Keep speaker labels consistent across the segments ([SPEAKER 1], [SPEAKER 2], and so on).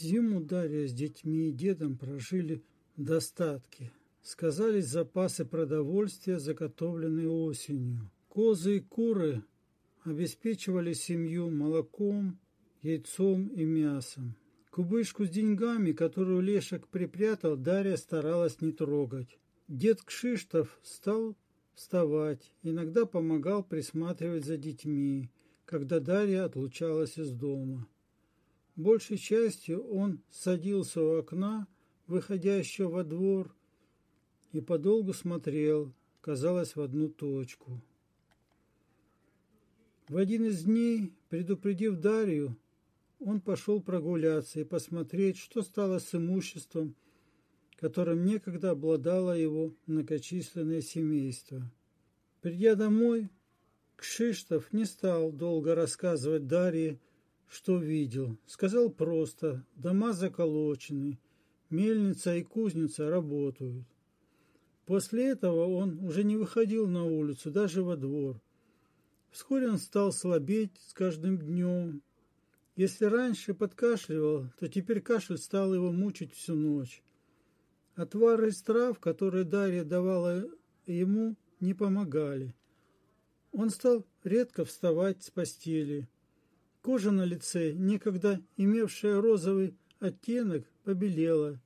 [SPEAKER 1] Зиму Дарья с детьми и дедом прожили в достатке. Сказались запасы продовольствия, заготовленные осенью. Козы и куры обеспечивали семью молоком, яйцом и мясом. Кубышку с деньгами, которую Лешек припрятал, Дарья старалась не трогать. Дед Кшиштов стал вставать, иногда помогал присматривать за детьми, когда Дарья отлучалась из дома. Большей частью он садился у окна, выходящего во двор, и подолгу смотрел, казалось, в одну точку. В один из дней, предупредив Дарью, он пошел прогуляться и посмотреть, что стало с имуществом, которым некогда обладало его многочисленное семейство. Придя домой, Кшиштов не стал долго рассказывать Дарье, что видел. Сказал просто, дома заколочены, мельница и кузница работают. После этого он уже не выходил на улицу, даже во двор. Вскоре он стал слабеть с каждым днем. Если раньше подкашливал, то теперь кашель стал его мучить всю ночь. Отвары из трав, которые Дарья давала ему, не помогали. Он стал редко вставать с постели. Кожа на лице, некогда имевшая розовый оттенок, побелела,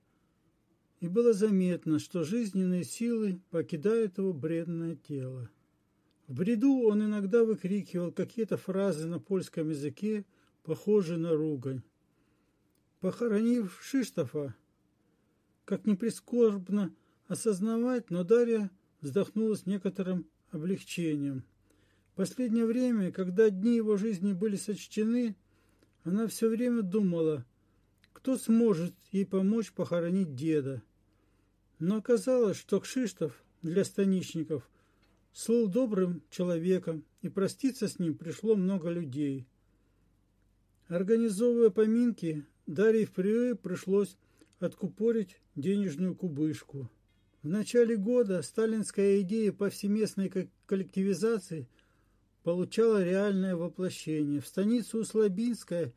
[SPEAKER 1] и было заметно, что жизненные силы покидают его бредное тело. В бреду он иногда выкрикивал какие-то фразы на польском языке, похожие на ругань. Похоронив Шиштофа, как ни прискорбно осознавать, но Дарья вздохнула с некоторым облегчением. Последнее время, когда дни его жизни были сочтены, она все время думала, кто сможет ей помочь похоронить деда. Но оказалось, что Кшиштов для станичников слыл добрым человеком, и проститься с ним пришло много людей. Организовывая поминки, Дарье впервые пришлось откупорить денежную кубышку. В начале года сталинская идея повсеместной коллективизации получала реальное воплощение. В станицу Услабинская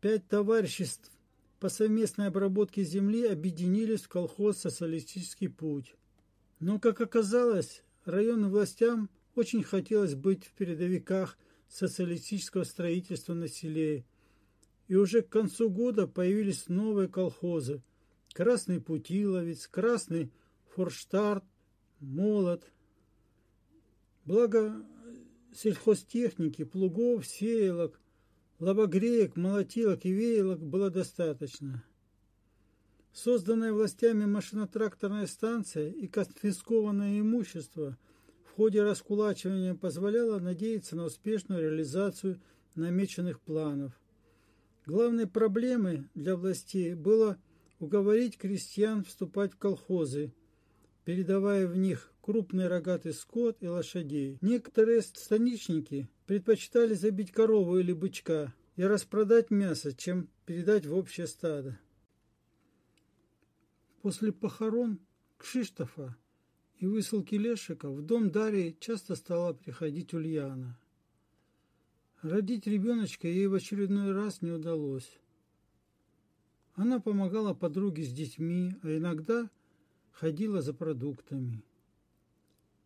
[SPEAKER 1] пять товариществ по совместной обработке земли объединились в колхоз «Социалистический путь». Но, как оказалось, районным властям очень хотелось быть в передовиках социалистического строительства на селе. И уже к концу года появились новые колхозы «Красный Путиловец», «Красный Форштарт», «Молот». Благо сельхозтехники, плугов, сеялок – Лобогреек, молотилок и веялок было достаточно. Созданная властями машино-тракторная станция и конфискованное имущество в ходе раскулачивания позволяло надеяться на успешную реализацию намеченных планов. Главной проблемой для властей было уговорить крестьян вступать в колхозы, передавая в них крупный рогатый скот и лошадей. Некоторые станичники предпочитали забить корову или бычка и распродать мясо, чем передать в общее стадо. После похорон Кшиштофа и высылки Лешика в дом Дарьи часто стала приходить Ульяна. Родить ребеночка ей в очередной раз не удалось. Она помогала подруге с детьми, а иногда ходила за продуктами.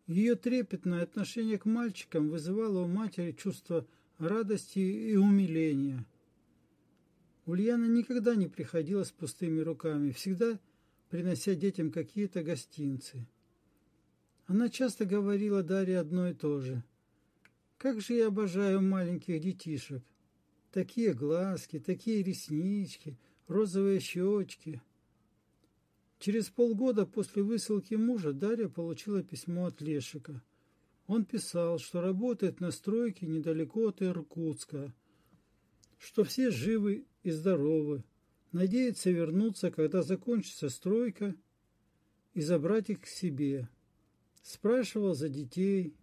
[SPEAKER 1] Ее трепетное отношение к мальчикам вызывало у матери чувство радости и умиления. Ульяна никогда не приходила с пустыми руками, всегда принося детям какие-то гостинцы. Она часто говорила Дарье одно и то же. «Как же я обожаю маленьких детишек! Такие глазки, такие реснички, розовые щечки!» Через полгода после высылки мужа Дарья получила письмо от Лешика. Он писал, что работает на стройке недалеко от Иркутска, что все живы и здоровы, надеется вернуться, когда закончится стройка, и забрать их к себе. Спрашивал за детей,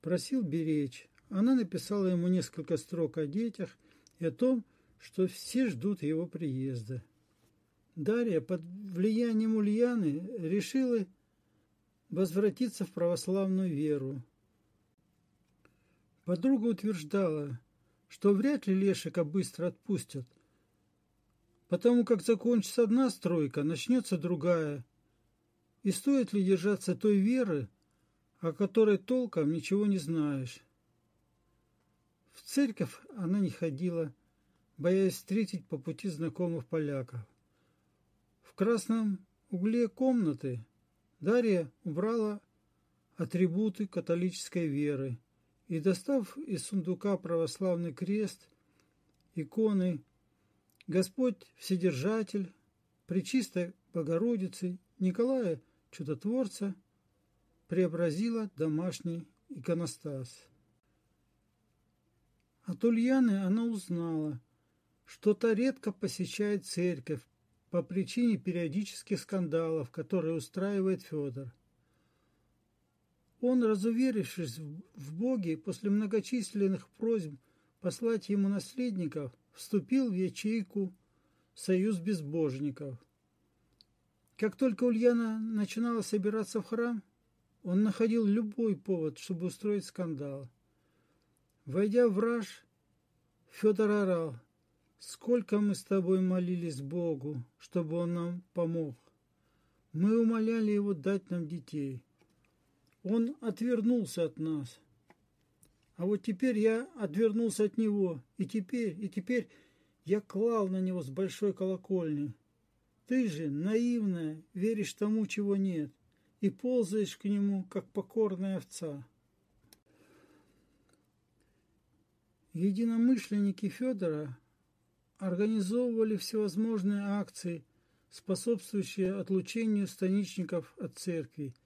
[SPEAKER 1] просил беречь. Она написала ему несколько строк о детях и о том, что все ждут его приезда. Дарья под влиянием Ульяны решила возвратиться в православную веру. Подруга утверждала, что вряд ли Лешика быстро отпустят. потому как закончится одна стройка, начнется другая. И стоит ли держаться той веры, о которой толком ничего не знаешь? В церковь она не ходила, боясь встретить по пути знакомых поляков. Красном угле комнаты Дарья убрала атрибуты католической веры и, достав из сундука православный крест, иконы, Господь Вседержатель, Пречистой Богородицы, Николая Чудотворца, преобразила домашний иконостас. От Ульяны она узнала, что та редко посещает церковь по причине периодических скандалов, которые устраивает Федор. Он, разуверившись в Боге, после многочисленных просьб послать ему наследников, вступил в ячейку «Союз безбожников». Как только Ульяна начинала собираться в храм, он находил любой повод, чтобы устроить скандал. Войдя в раж, Федор орал, «Сколько мы с тобой молились Богу, чтобы Он нам помог! Мы умоляли Его дать нам детей. Он отвернулся от нас. А вот теперь я отвернулся от него, и теперь, и теперь я клал на него с большой колокольни. Ты же, наивная, веришь тому, чего нет, и ползаешь к нему, как покорная овца. Единомышленники Федора организовывали всевозможные акции, способствующие отлучению станичников от церкви –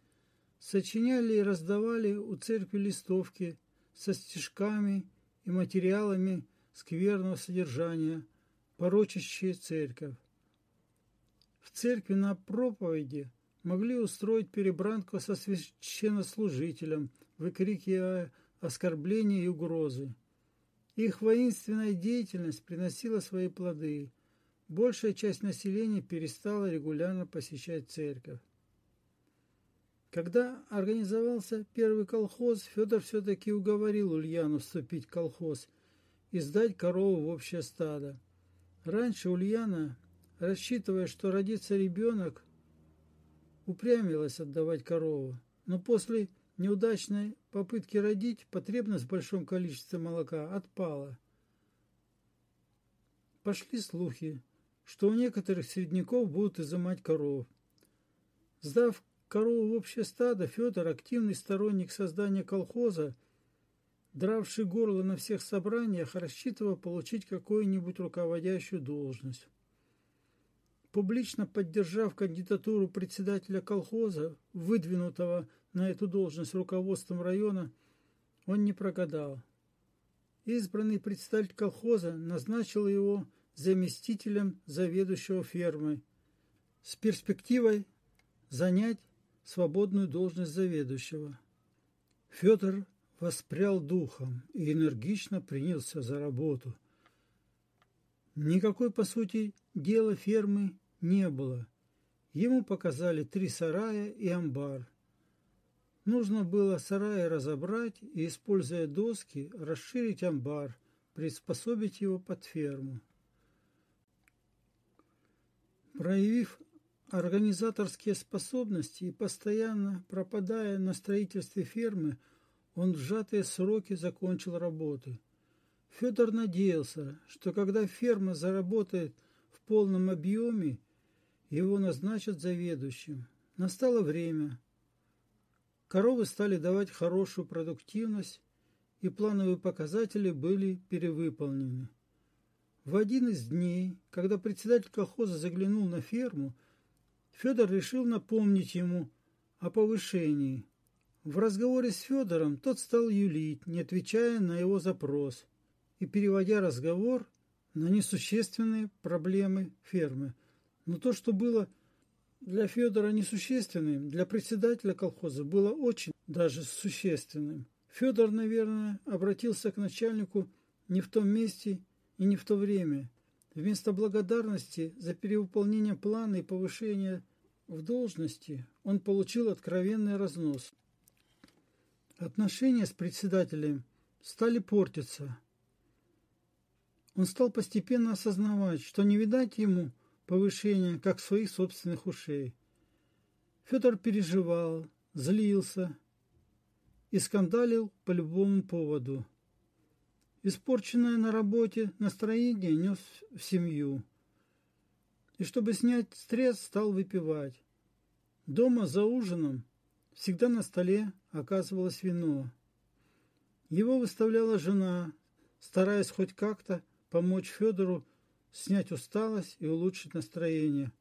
[SPEAKER 1] сочиняли и раздавали у церкви листовки со стишками и материалами скверного содержания, порочащие церковь. В церкви на проповеди могли устроить перебранку со священнослужителем, выкрикивая оскорбления и угрозы. Их воинственная деятельность приносила свои плоды. Большая часть населения перестала регулярно посещать церковь. Когда организовался первый колхоз, Федор все-таки уговорил Ульяну вступить в колхоз и сдать корову в общее стадо. Раньше Ульяна, рассчитывая, что родится ребенок, упрямилась отдавать корову, но после неудачной попытки родить потребность в большом количестве молока отпала. Пошли слухи, что у некоторых середняков будут изымать коров. Сдав корову в общее стадо, Федор, активный сторонник создания колхоза, дравший горло на всех собраниях, рассчитывал получить какую-нибудь руководящую должность. Публично поддержав кандидатуру председателя колхоза, выдвинутого на эту должность руководством района, он не прогадал. Избранный председатель колхоза назначил его заместителем заведующего фермой с перспективой занять свободную должность заведующего. Федор воспрял духом и энергично принялся за работу. Никакой, по сути, дела фермы не было. Ему показали три сарая и амбар. Нужно было сараи разобрать и, используя доски, расширить амбар, приспособить его под ферму. Проявив организаторские способности и постоянно пропадая на строительстве фермы, он в сжатые сроки закончил работы. Федор надеялся, что когда ферма заработает в полном объеме, его назначат заведующим. Настало время. Коровы стали давать хорошую продуктивность, и плановые показатели были перевыполнены. В один из дней, когда председатель колхоза заглянул на ферму, Федор решил напомнить ему о повышении. В разговоре с Федором тот стал юлить, не отвечая на его запрос и переводя разговор на несущественные проблемы фермы. Но то, что было для Федора несущественным, для председателя колхоза было очень даже существенным. Федор, наверное, обратился к начальнику не в том месте и не в то время – Вместо благодарности за перевыполнение плана и повышение в должности он получил откровенный разнос. Отношения с председателем стали портиться. Он стал постепенно осознавать, что не видать ему повышения, как своих собственных ушей. Федор переживал, злился и скандалил по любому поводу. Испорченное на работе настроение нес в семью. И чтобы снять стресс, стал выпивать. Дома за ужином всегда на столе оказывалось вино. Его выставляла жена, стараясь хоть как-то помочь Федору снять усталость и улучшить настроение.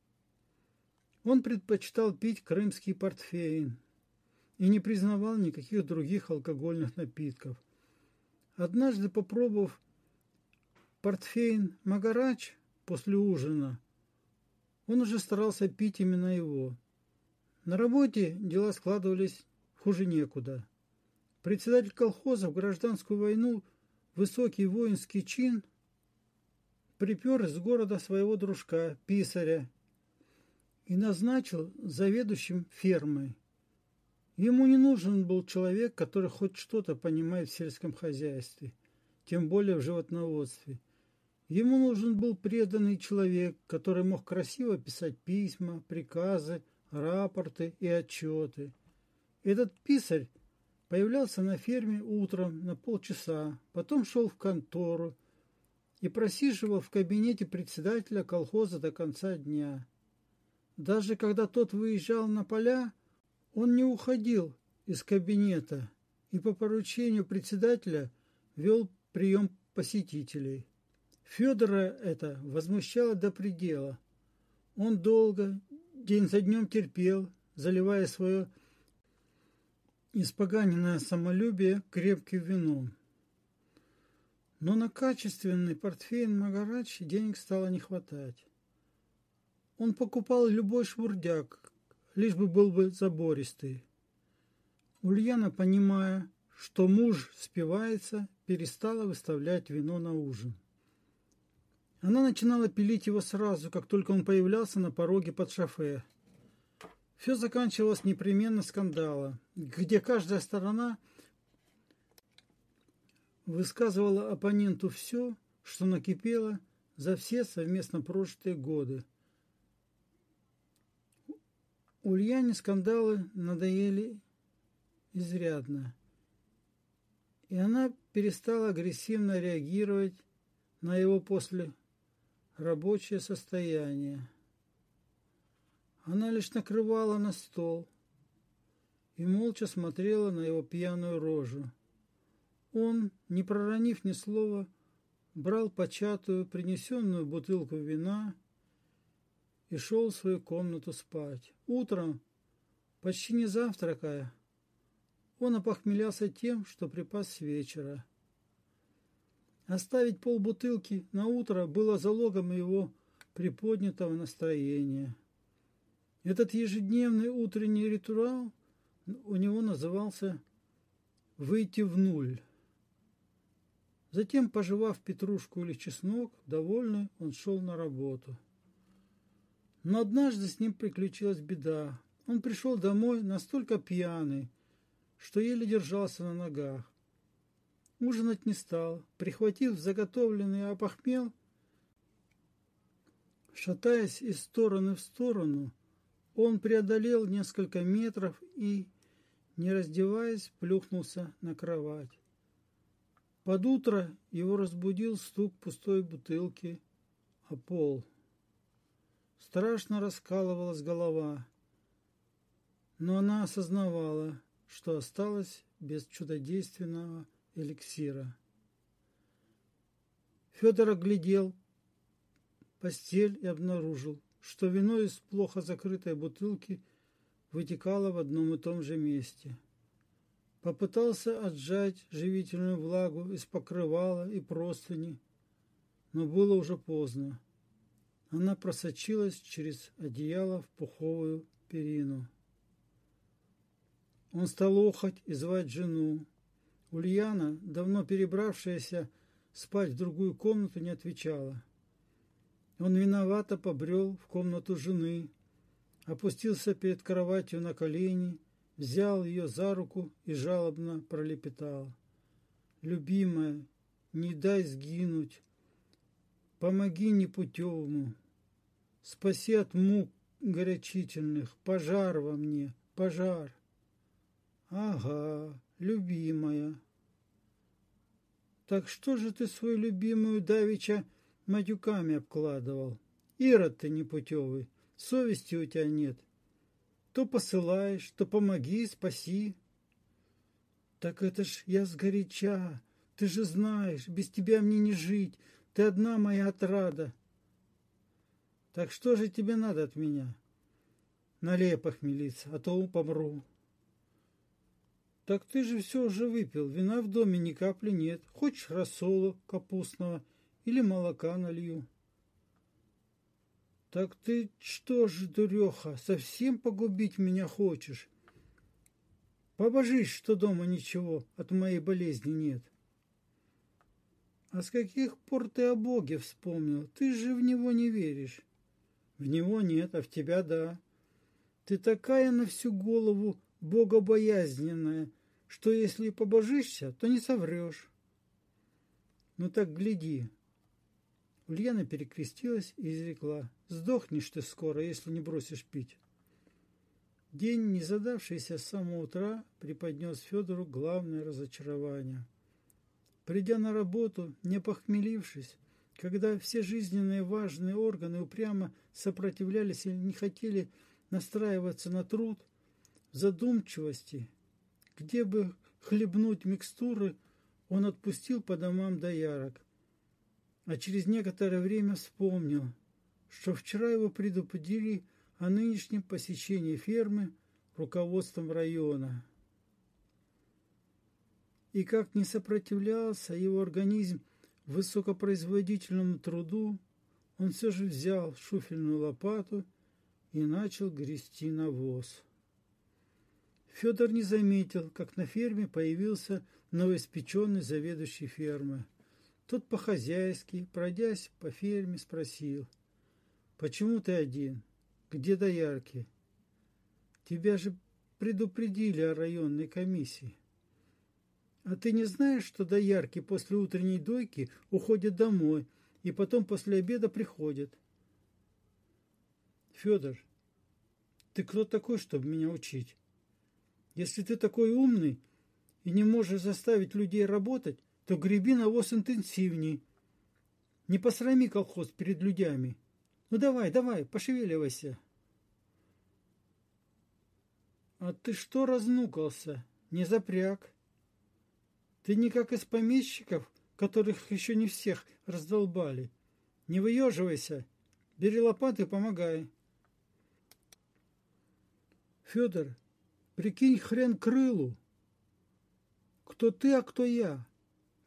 [SPEAKER 1] Он предпочитал пить крымский портфейн и не признавал никаких других алкогольных напитков. Однажды, попробовав портфейн Магарач после ужина, он уже старался пить именно его. На работе дела складывались хуже некуда. Председатель колхоза в гражданскую войну, высокий воинский чин, припер из города своего дружка, писаря, и назначил заведующим фермой. Ему не нужен был человек, который хоть что-то понимает в сельском хозяйстве, тем более в животноводстве. Ему нужен был преданный человек, который мог красиво писать письма, приказы, рапорты и отчеты. Этот писарь появлялся на ферме утром на полчаса, потом шел в контору и просиживал в кабинете председателя колхоза до конца дня. Даже когда тот выезжал на поля, он не уходил из кабинета и по поручению председателя вел прием посетителей. Федора это возмущало до предела. Он долго, день за днем терпел, заливая свое испоганенное самолюбие крепким вином. Но на качественный портфейн Магарач денег стало не хватать. Он покупал любой швурдяк, лишь бы был бы забористый. Ульяна, понимая, что муж спивается, перестала выставлять вино на ужин. Она начинала пилить его сразу, как только он появлялся на пороге под шофе. Все заканчивалось непременно скандала, где каждая сторона высказывала оппоненту все, что накипело за все совместно прожитые годы. Ульяне скандалы надоели изрядно, и она перестала агрессивно реагировать на его после рабочее состояние. Она лишь накрывала на стол и молча смотрела на его пьяную рожу. Он, не проронив ни слова, брал початую, принесенную бутылку вина и шел в свою комнату спать. Утром, почти не завтракая, он опохмелялся тем, что припас с вечера. Оставить полбутылки на утро было залогом его приподнятого настроения. Этот ежедневный утренний ритуал у него назывался «выйти в нуль». Затем, пожевав петрушку или чеснок, довольный, он шел на работу. Но однажды с ним приключилась беда. Он пришел домой настолько пьяный, что еле держался на ногах. Ужинать не стал, прихватив заготовленный опохмел, шатаясь из стороны в сторону, он преодолел несколько метров и, не раздеваясь, плюхнулся на кровать. Под утро его разбудил стук пустой бутылки о пол. Страшно раскалывалась голова, но она осознавала, что осталась без чудодейственного эликсира. Федор оглядел постель и обнаружил, что вино из плохо закрытой бутылки вытекало в одном и том же месте. Попытался отжать живительную влагу из покрывала и простыни, но было уже поздно. Она просочилась через одеяло в пуховую перину. Он стал охать и звать жену. Ульяна, давно перебравшаяся спать в другую комнату, не отвечала. Он виновато побрел в комнату жены, опустился перед кроватью на колени, взял ее за руку и жалобно пролепетал. «Любимая, не дай сгинуть, помоги непутевому, спаси от мук горячительных, пожар во мне, пожар. Ага, любимая. Так что же ты свою любимую Давича матюками обкладывал? Ирод ты непутевый, совести у тебя нет. То посылаешь, то помоги, спаси. Так это ж я сгоряча, ты же знаешь, без тебя мне не жить, ты одна моя отрада. Так что же тебе надо от меня? Налей похмелиться, а то помру. Так ты же все уже выпил, вина в доме ни капли нет. Хочешь рассола капустного или молока налью? Так ты что ж, дуреха, совсем погубить меня хочешь? Побожись, что дома ничего от моей болезни нет. А с каких пор ты о Боге вспомнил? Ты же в него не веришь. В него нет, а в тебя да. Ты такая на всю голову богобоязненная, что если побожишься, то не соврешь. Ну так гляди. Ульяна перекрестилась и изрекла. Сдохнешь ты скоро, если не бросишь пить. День, не задавшийся с самого утра, преподнес Федору главное разочарование. Придя на работу, не похмелившись, когда все жизненные важные органы упрямо сопротивлялись и не хотели настраиваться на труд, задумчивости, где бы хлебнуть микстуры, он отпустил по домам доярок. А через некоторое время вспомнил, что вчера его предупредили о нынешнем посещении фермы руководством района. И как не сопротивлялся его организм высокопроизводительному труду, он все же взял шуфельную лопату и начал грести навоз. Федор не заметил, как на ферме появился новоиспеченный заведующий фермы. Тот по-хозяйски, пройдясь по ферме, спросил, «Почему ты один? Где доярки? Тебя же предупредили о районной комиссии». А ты не знаешь, что доярки после утренней дойки уходят домой и потом после обеда приходят? Федор, ты кто такой, чтобы меня учить? Если ты такой умный и не можешь заставить людей работать, то греби навоз интенсивней. Не посрами колхоз перед людьми. Ну давай, давай, пошевеливайся. А ты что разнукался? Не запряг. Ты не как из помещиков, которых еще не всех раздолбали. Не выеживайся, бери лопаты помогай. Федор, прикинь хрен крылу. Кто ты, а кто я?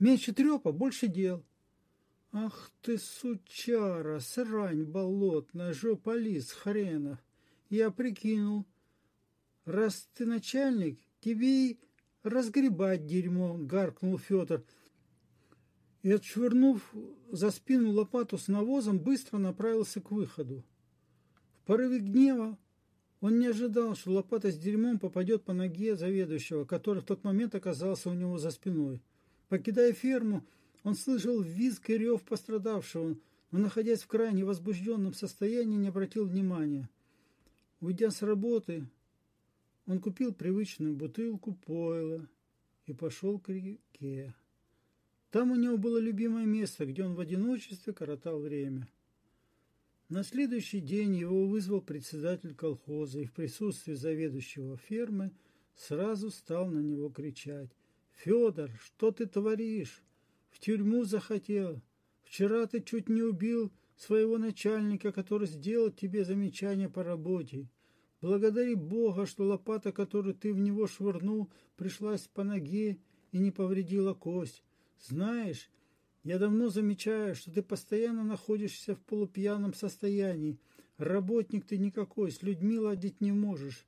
[SPEAKER 1] Меньше трепа, больше дел. Ах ты, сучара, срань болотная, жопа лис хренов. Я прикинул, раз ты начальник, тебе и разгребать дерьмо, гаркнул Федор. И, отшвырнув за спину лопату с навозом, быстро направился к выходу. В порыве гнева он не ожидал, что лопата с дерьмом попадет по ноге заведующего, который в тот момент оказался у него за спиной. Покидая ферму, он слышал визг и рев пострадавшего, но, находясь в крайне возбужденном состоянии, не обратил внимания. Уйдя с работы, он купил привычную бутылку пойла и пошел к реке. Там у него было любимое место, где он в одиночестве коротал время. На следующий день его вызвал председатель колхоза и в присутствии заведующего фермы сразу стал на него кричать. «Федор, что ты творишь? В тюрьму захотел. Вчера ты чуть не убил своего начальника, который сделал тебе замечание по работе. Благодари Бога, что лопата, которую ты в него швырнул, пришлась по ноге и не повредила кость. Знаешь, я давно замечаю, что ты постоянно находишься в полупьяном состоянии. Работник ты никакой, с людьми ладить не можешь.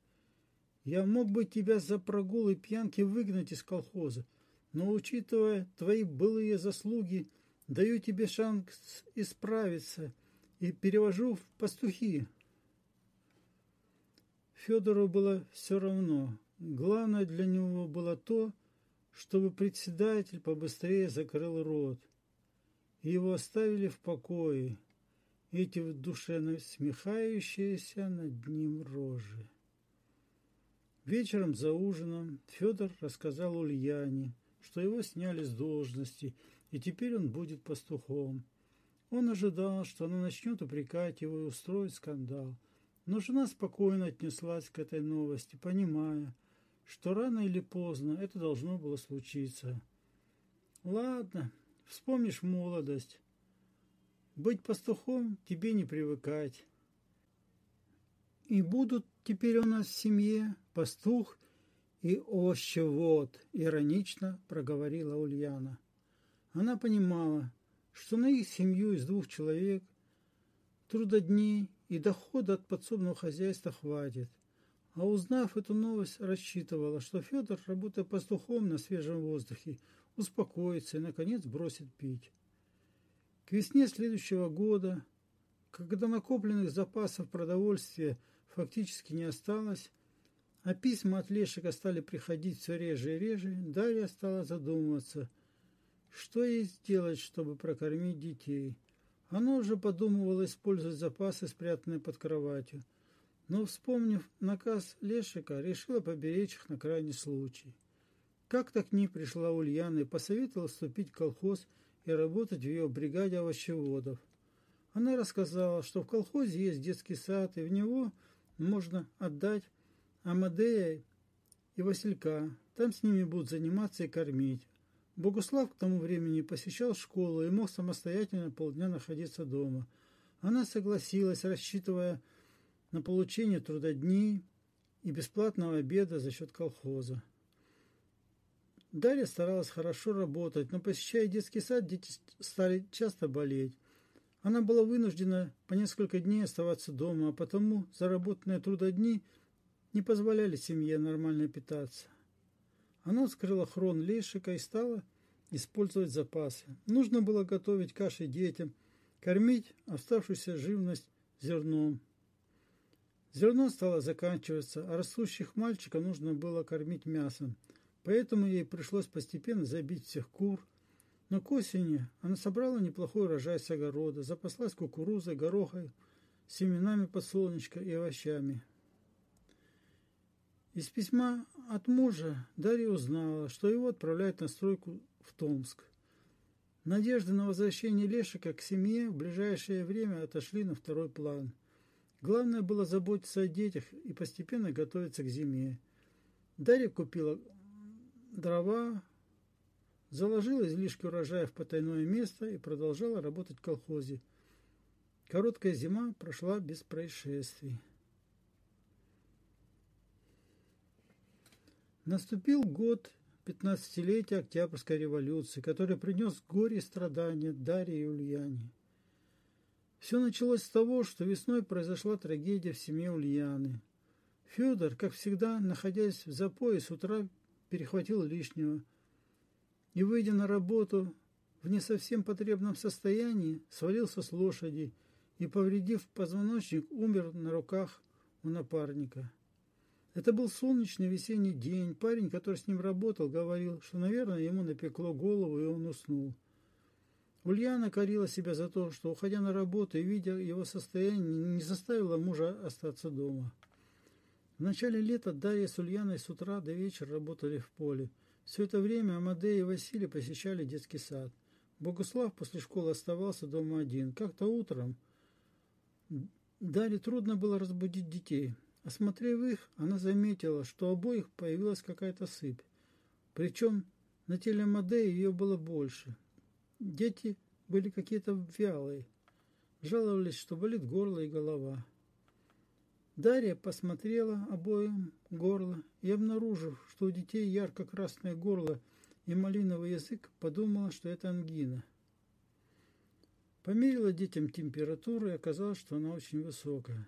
[SPEAKER 1] Я мог бы тебя за прогул и пьянки выгнать из колхоза, но, учитывая твои былые заслуги, даю тебе шанс исправиться и перевожу в пастухи. Федору было все равно. Главное для него было то, чтобы председатель побыстрее закрыл рот. его оставили в покое эти в душе насмехающиеся над ним рожи. Вечером за ужином Федор рассказал Ульяне, что его сняли с должности, и теперь он будет пастухом. Он ожидал, что она начнет упрекать его и устроить скандал. Но жена спокойно отнеслась к этой новости, понимая, что рано или поздно это должно было случиться. «Ладно, вспомнишь молодость. Быть пастухом тебе не привыкать. И будут теперь у нас в семье пастух и овощевод», – иронично проговорила Ульяна. Она понимала, что на их семью из двух человек трудодней и дохода от подсобного хозяйства хватит. А узнав эту новость, рассчитывала, что Федор, работая пастухом на свежем воздухе, успокоится и, наконец, бросит пить. К весне следующего года, когда накопленных запасов продовольствия фактически не осталось, а письма от Лешика стали приходить все реже и реже, Дарья стала задумываться, что ей сделать, чтобы прокормить детей. Она уже подумывала использовать запасы, спрятанные под кроватью, но, вспомнив наказ Лешика, решила поберечь их на крайний случай. Как-то к ней пришла Ульяна и посоветовала вступить в колхоз и работать в ее бригаде овощеводов. Она рассказала, что в колхозе есть детский сад, и в него можно отдать Амадея и Василька. Там с ними будут заниматься и кормить. Богуслав к тому времени посещал школу и мог самостоятельно полдня находиться дома. Она согласилась, рассчитывая на получение трудодней и бесплатного обеда за счет колхоза. Дарья старалась хорошо работать, но посещая детский сад, дети стали часто болеть. Она была вынуждена по несколько дней оставаться дома, а потому заработанные трудодни не позволяли семье нормально питаться. Она вскрыла хрон лейшика и стала использовать запасы. Нужно было готовить каши детям, кормить оставшуюся живность зерном. Зерно стало заканчиваться, а растущих мальчика нужно было кормить мясом. Поэтому ей пришлось постепенно забить всех кур. Но к осени она собрала неплохой урожай с огорода, запаслась кукурузой, горохой, семенами подсолнечка и овощами. Из письма от мужа Дарья узнала, что его отправляют на стройку в Томск. Надежды на возвращение Лешика к семье в ближайшее время отошли на второй план. Главное было заботиться о детях и постепенно готовиться к зиме. Дарья купила дрова, заложила излишки урожая в потайное место и продолжала работать в колхозе. Короткая зима прошла без происшествий. Наступил год 15-летия Октябрьской революции, который принес горе и страдания Дарье и Ульяне. Все началось с того, что весной произошла трагедия в семье Ульяны. Федор, как всегда, находясь в запое, с утра перехватил лишнего и, выйдя на работу в не совсем потребном состоянии, свалился с лошади и, повредив позвоночник, умер на руках у напарника. Это был солнечный весенний день. Парень, который с ним работал, говорил, что, наверное, ему напекло голову, и он уснул. Ульяна корила себя за то, что, уходя на работу и видя его состояние, не заставила мужа остаться дома. В начале лета Дарья с Ульяной с утра до вечера работали в поле. Все это время Амадей и Василий посещали детский сад. Богуслав после школы оставался дома один. Как-то утром Дарье трудно было разбудить детей. Осмотрев их, она заметила, что у обоих появилась какая-то сыпь. Причем на теле Мадеи ее было больше. Дети были какие-то вялые. Жаловались, что болит горло и голова. Дарья посмотрела обоим горло и, обнаружив, что у детей ярко-красное горло и малиновый язык, подумала, что это ангина. Померила детям температуру и оказалось, что она очень высокая.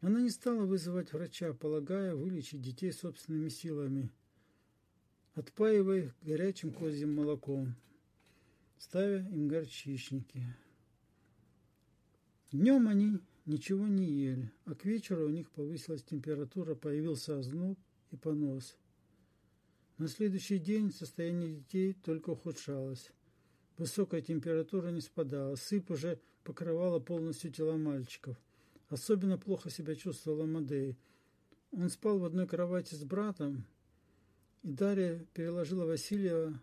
[SPEAKER 1] Она не стала вызывать врача, полагая вылечить детей собственными силами, отпаивая их горячим козьим молоком, ставя им горчичники. Днем они ничего не ели, а к вечеру у них повысилась температура, появился озноб и понос. На следующий день состояние детей только ухудшалось. Высокая температура не спадала, сыпь уже покрывала полностью тела мальчиков. Особенно плохо себя чувствовал Амадей. Он спал в одной кровати с братом, и Дарья переложила Васильева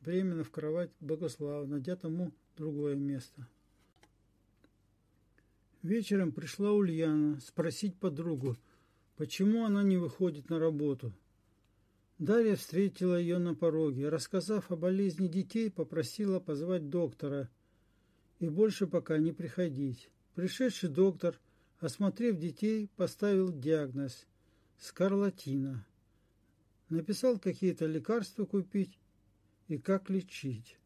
[SPEAKER 1] временно в кровать Богослава, найдя тому другое место. Вечером пришла Ульяна спросить подругу, почему она не выходит на работу. Дарья встретила ее на пороге. Рассказав о болезни детей, попросила позвать доктора и больше пока не приходить. Пришедший доктор, осмотрев детей, поставил диагноз – скарлатина. Написал какие-то лекарства купить и как лечить.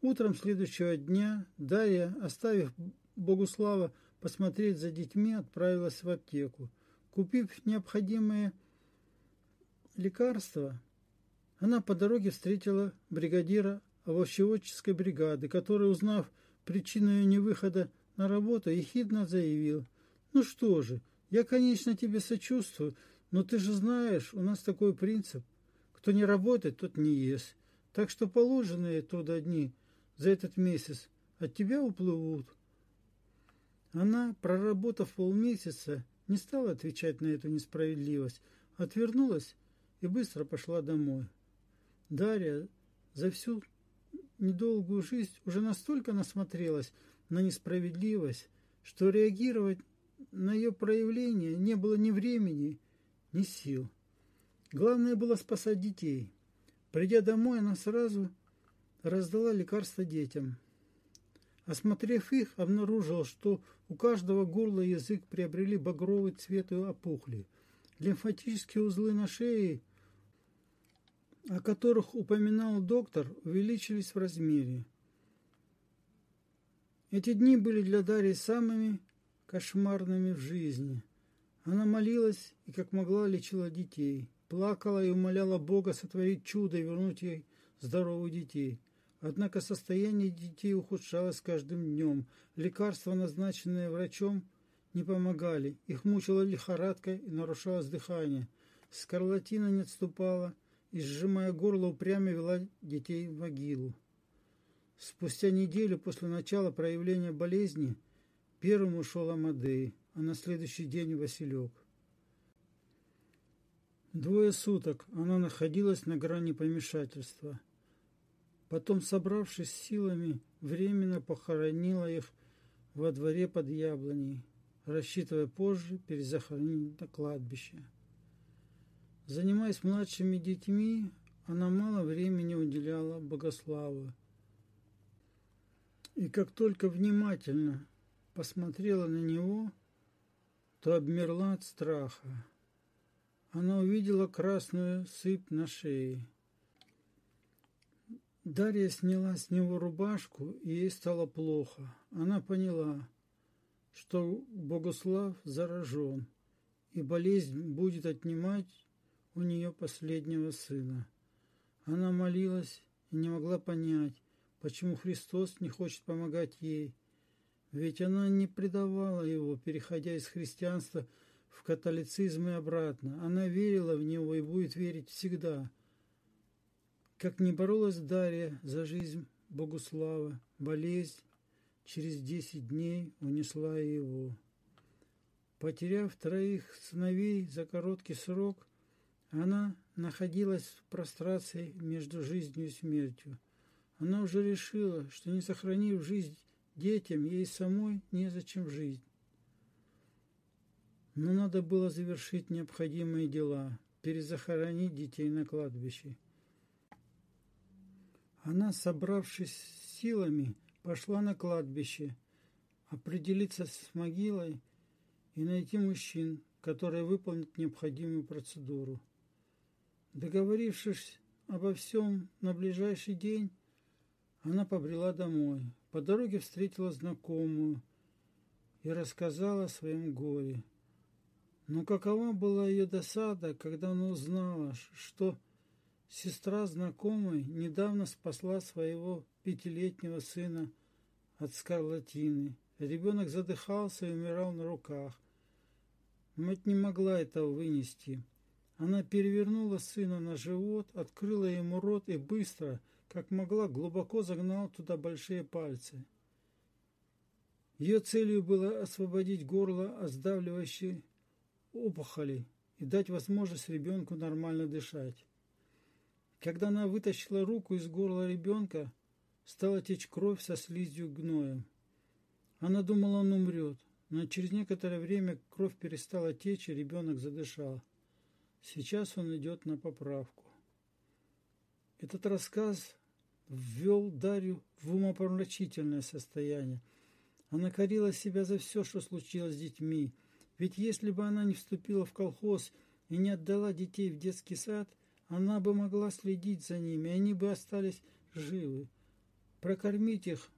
[SPEAKER 1] Утром следующего дня Дарья, оставив Богуслава посмотреть за детьми, отправилась в аптеку. Купив необходимые лекарства, она по дороге встретила бригадира овощеводческой бригады, который, узнав причину ее невыхода на работу, ехидно заявил, «Ну что же, я, конечно, тебе сочувствую, но ты же знаешь, у нас такой принцип, кто не работает, тот не ест, так что положенные трудодни за этот месяц от тебя уплывут». Она, проработав полмесяца, не стала отвечать на эту несправедливость, отвернулась и быстро пошла домой. Дарья за всю недолгую жизнь уже настолько насмотрелась на несправедливость, что реагировать на ее проявление не было ни времени, ни сил. Главное было спасать детей. Придя домой, она сразу раздала лекарства детям. Осмотрев их, обнаружила, что у каждого горла язык приобрели багровый цвет и опухли. Лимфатические узлы на шее – о которых упоминал доктор, увеличились в размере. Эти дни были для Дарьи самыми кошмарными в жизни. Она молилась и как могла лечила детей, плакала и умоляла Бога сотворить чудо и вернуть ей здоровых детей. Однако состояние детей ухудшалось с каждым днем. Лекарства, назначенные врачом, не помогали. Их мучила лихорадка и нарушалось дыхание. Скарлатина не отступала – и, сжимая горло, упрямо вела детей в могилу. Спустя неделю после начала проявления болезни первым ушел Амадей, а на следующий день Василек. Двое суток она находилась на грани помешательства. Потом, собравшись силами, временно похоронила их во дворе под яблоней, рассчитывая позже перезахоронить на кладбище. Занимаясь младшими детьми, она мало времени уделяла Богославу. И как только внимательно посмотрела на него, то обмерла от страха. Она увидела красную сыпь на шее. Дарья сняла с него рубашку, и ей стало плохо. Она поняла, что Богослав заражен, и болезнь будет отнимать у нее последнего сына. Она молилась и не могла понять, почему Христос не хочет помогать ей. Ведь она не предавала его, переходя из христианства в католицизм и обратно. Она верила в него и будет верить всегда. Как не боролась Дарья за жизнь Богуслава, болезнь через десять дней унесла его. Потеряв троих сыновей за короткий срок – она находилась в прострации между жизнью и смертью. Она уже решила, что не сохранив жизнь детям, ей самой незачем жить. Но надо было завершить необходимые дела, перезахоронить детей на кладбище. Она, собравшись силами, пошла на кладбище, определиться с могилой и найти мужчин, которые выполнят необходимую процедуру. Договорившись обо всем на ближайший день, она побрела домой. По дороге встретила знакомую и рассказала о своем горе. Но какова была ее досада, когда она узнала, что сестра знакомой недавно спасла своего пятилетнего сына от скарлатины. Ребенок задыхался и умирал на руках. Мать не могла этого вынести. Она перевернула сына на живот, открыла ему рот и быстро, как могла, глубоко загнала туда большие пальцы. Ее целью было освободить горло от сдавливающей опухоли и дать возможность ребенку нормально дышать. Когда она вытащила руку из горла ребенка, стала течь кровь со слизью гноем. Она думала, он умрет, но через некоторое время кровь перестала течь, и ребенок задышал. Сейчас он идет на поправку. Этот рассказ ввел Дарью в умопомрачительное состояние. Она корила себя за все, что случилось с детьми. Ведь если бы она не вступила в колхоз и не отдала детей в детский сад, она бы могла следить за ними, они бы остались живы. Прокормить их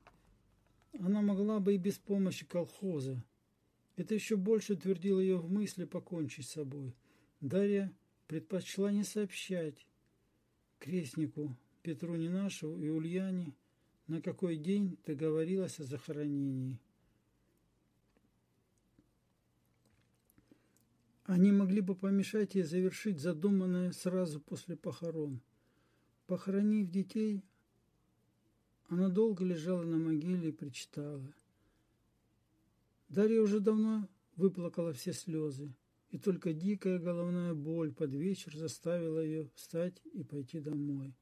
[SPEAKER 1] она могла бы и без помощи колхоза. Это еще больше утвердило ее в мысли покончить с собой. Дарья предпочла не сообщать крестнику Петру Ненашеву и Ульяне, на какой день договорилась о захоронении. Они могли бы помешать ей завершить задуманное сразу после похорон. Похоронив детей, она долго лежала на могиле и причитала. Дарья уже давно выплакала все слезы, и только дикая головная боль под вечер заставила ее встать и пойти домой.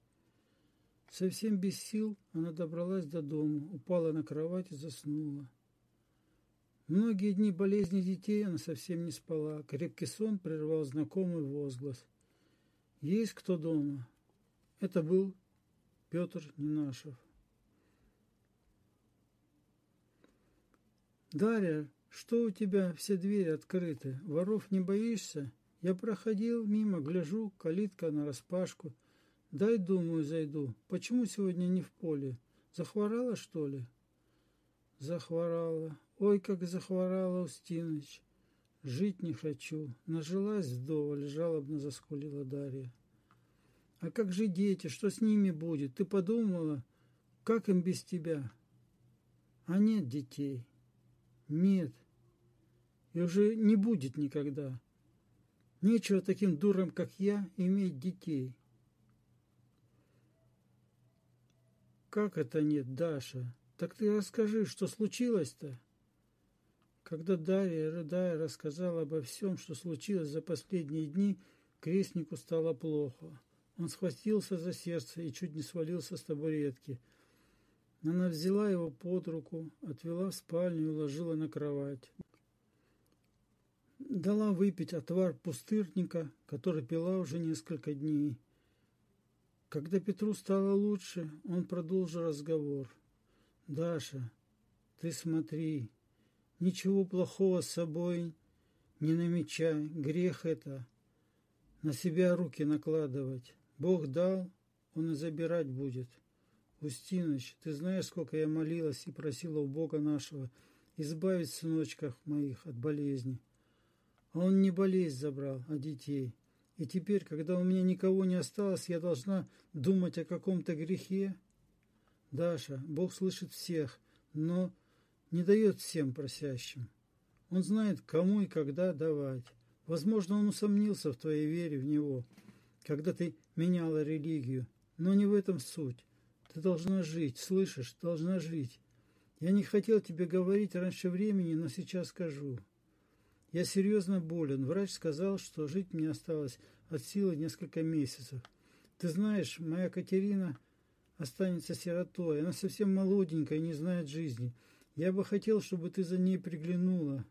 [SPEAKER 1] Совсем без сил она добралась до дома, упала на кровать и заснула. Многие дни болезни детей она совсем не спала. Крепкий сон прервал знакомый возглас. «Есть кто дома?» Это был Петр Ненашев. «Дарья, что у тебя все двери открыты? Воров не боишься?» Я проходил мимо, гляжу, калитка нараспашку. Дай, думаю, зайду. Почему сегодня не в поле? Захворала, что ли? Захворала. Ой, как захворала, Устиныч. Жить не хочу. Нажилась вдоволь, жалобно заскулила Дарья. А как же дети? Что с ними будет? Ты подумала, как им без тебя? А нет детей. Нет. И уже не будет никогда. Нечего таким дурам, как я, иметь детей. Как это нет, Даша? Так ты расскажи, что случилось-то? Когда Дарья, рыдая, рассказала обо всем, что случилось за последние дни, крестнику стало плохо. Он схватился за сердце и чуть не свалился с табуретки. Она взяла его под руку, отвела в спальню и уложила на кровать. Дала выпить отвар пустырника, который пила уже несколько дней. Когда Петру стало лучше, он продолжил разговор. «Даша, ты смотри, Ничего плохого с собой не намечай, грех это. На себя руки накладывать. Бог дал, он и забирать будет. Устиныч, ты знаешь, сколько я молилась и просила у Бога нашего избавить сыночках моих от болезни. А он не болезнь забрал, а детей. И теперь, когда у меня никого не осталось, я должна думать о каком-то грехе? Даша, Бог слышит всех, но не дает всем просящим. Он знает, кому и когда давать. Возможно, он усомнился в твоей вере в него, когда ты меняла религию. Но не в этом суть. Ты должна жить, слышишь, должна жить. Я не хотел тебе говорить раньше времени, но сейчас скажу. Я серьезно болен. Врач сказал, что жить мне осталось от силы несколько месяцев. Ты знаешь, моя Катерина останется сиротой. Она совсем молоденькая и не знает жизни. Я бы хотел, чтобы ты за ней приглянула.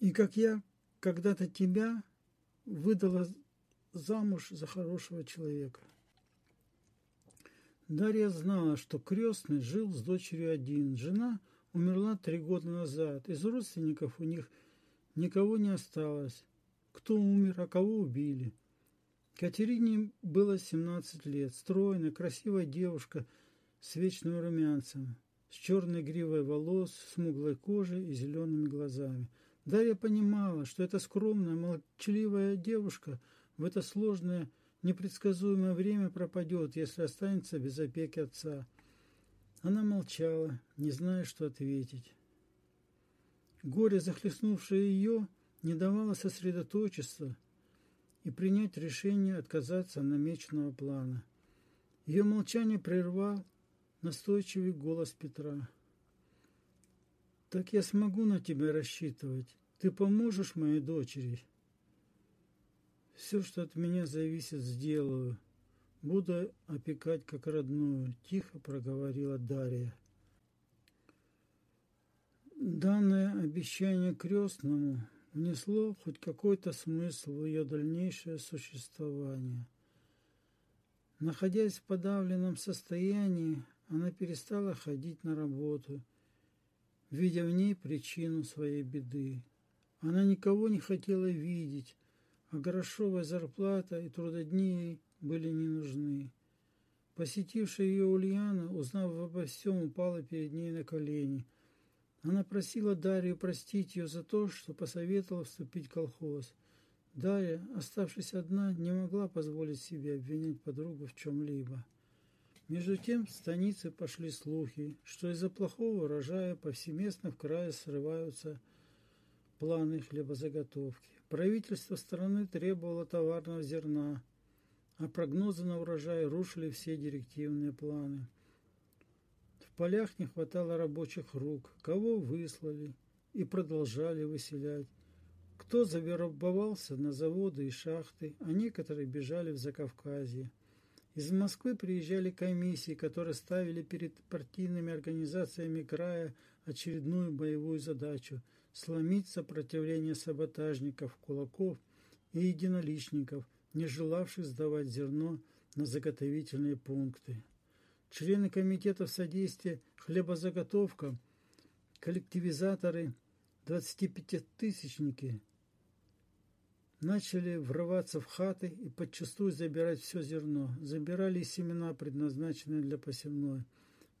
[SPEAKER 1] И как я когда-то тебя выдала замуж за хорошего человека. Дарья знала, что крестный жил с дочерью один. Жена умерла три года назад. Из родственников у них никого не осталось. Кто умер, а кого убили. Катерине было 17 лет. Стройная, красивая девушка с вечным румянцем с черной гривой волос, смуглой кожей и зелеными глазами. Дарья понимала, что эта скромная, молчаливая девушка в это сложное, непредсказуемое время пропадет, если останется без опеки отца. Она молчала, не зная, что ответить. Горе, захлестнувшее ее, не давало сосредоточиться и принять решение отказаться от намеченного плана. Ее молчание прервал настойчивый голос Петра. «Так я смогу на тебя рассчитывать. Ты поможешь моей дочери?» «Все, что от меня зависит, сделаю. Буду опекать как родную», – тихо проговорила Дарья. Данное обещание крестному внесло хоть какой-то смысл в ее дальнейшее существование. Находясь в подавленном состоянии, она перестала ходить на работу, видя в ней причину своей беды. Она никого не хотела видеть, а грошовая зарплата и трудодни были не нужны. Посетившая ее Ульяна, узнав обо всем, упала перед ней на колени. Она просила Дарью простить ее за то, что посоветовала вступить в колхоз. Дарья, оставшись одна, не могла позволить себе обвинять подругу в чем-либо. Между тем в станице пошли слухи, что из-за плохого урожая повсеместно в крае срываются планы хлебозаготовки. Правительство страны требовало товарного зерна, а прогнозы на урожай рушили все директивные планы. В полях не хватало рабочих рук, кого выслали и продолжали выселять. Кто завербовался на заводы и шахты, а некоторые бежали в Закавказье. Из Москвы приезжали комиссии, которые ставили перед партийными организациями края очередную боевую задачу – сломить сопротивление саботажников, кулаков и единоличников, не желавших сдавать зерно на заготовительные пункты. Члены комитетов содействия хлебозаготовкам, коллективизаторы, 25-тысячники – начали врываться в хаты и подчастую забирать все зерно. Забирали и семена, предназначенные для посевной.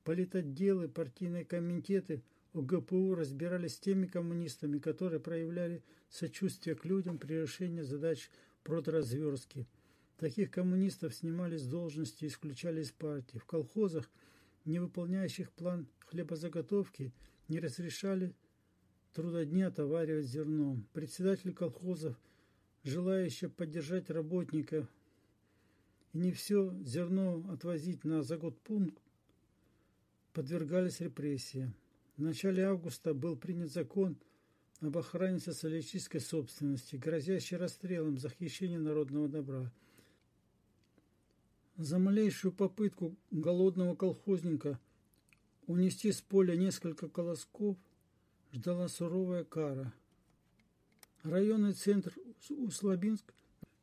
[SPEAKER 1] Политотделы, партийные комитеты ОГПУ разбирались с теми коммунистами, которые проявляли сочувствие к людям при решении задач продразверстки. Таких коммунистов снимали с должности и исключали из партии. В колхозах, не выполняющих план хлебозаготовки, не разрешали трудодни отоваривать зерном. Председатели колхозов – желающие поддержать работника и не все зерно отвозить на заготпункт, подвергались репрессиям. В начале августа был принят закон об охране социалистической собственности, грозящий расстрелом за хищение народного добра. За малейшую попытку голодного колхозника унести с поля несколько колосков ждала суровая кара. Районный центр Услабинск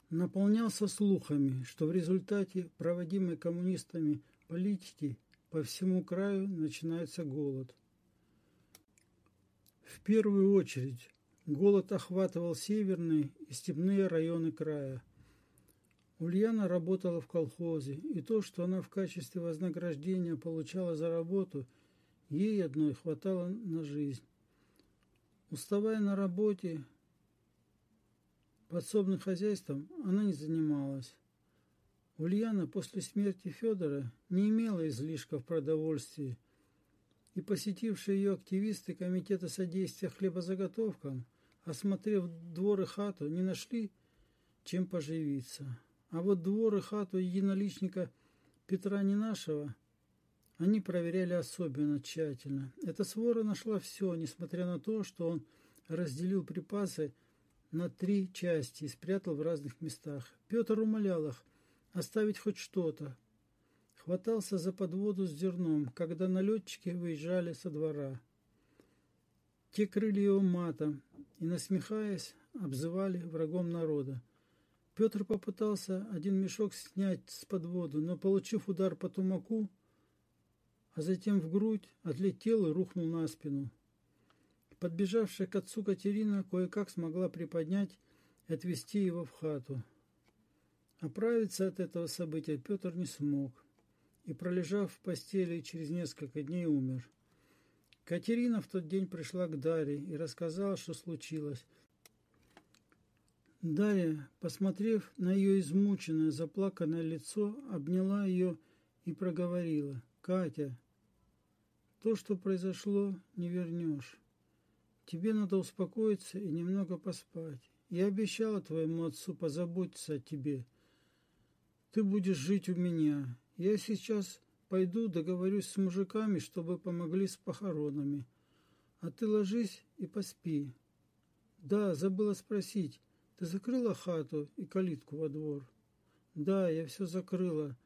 [SPEAKER 1] наполнялся слухами, что в результате проводимой коммунистами политики по всему краю начинается голод. В первую очередь голод охватывал северные и степные районы края. Ульяна работала в колхозе, и то, что она в качестве вознаграждения получала за работу, ей одной хватало на жизнь. Уставая на работе, Подсобным хозяйством она не занималась. Ульяна после смерти Федора не имела излишков в продовольствии, и посетившие ее активисты Комитета содействия хлебозаготовкам, осмотрев двор и хату, не нашли, чем поживиться. А вот двор и хату единоличника Петра Ненашева они проверяли особенно тщательно. Эта свора нашла все, несмотря на то, что он разделил припасы на три части и спрятал в разных местах. Петр умолял их оставить хоть что-то. Хватался за подводу с зерном, когда налетчики выезжали со двора. Те крыли его матом и, насмехаясь, обзывали врагом народа. Петр попытался один мешок снять с подводу, но, получив удар по тумаку, а затем в грудь, отлетел и рухнул на спину. Подбежавшая к отцу Катерина кое-как смогла приподнять и отвести его в хату. Оправиться от этого события Петр не смог и, пролежав в постели, через несколько дней умер. Катерина в тот день пришла к Дарье и рассказала, что случилось. Дарья, посмотрев на ее измученное, заплаканное лицо, обняла ее и проговорила. «Катя, то, что произошло, не вернешь. Тебе надо успокоиться и немного поспать. Я обещала твоему отцу позаботиться о тебе. Ты будешь жить у меня, Я сейчас пойду договорюсь с мужиками, чтобы помогли с похоронами. А ты ложись и поспи. Да, забыла спросить, ты закрыла хату и калитку во двор? Да, я все закрыла,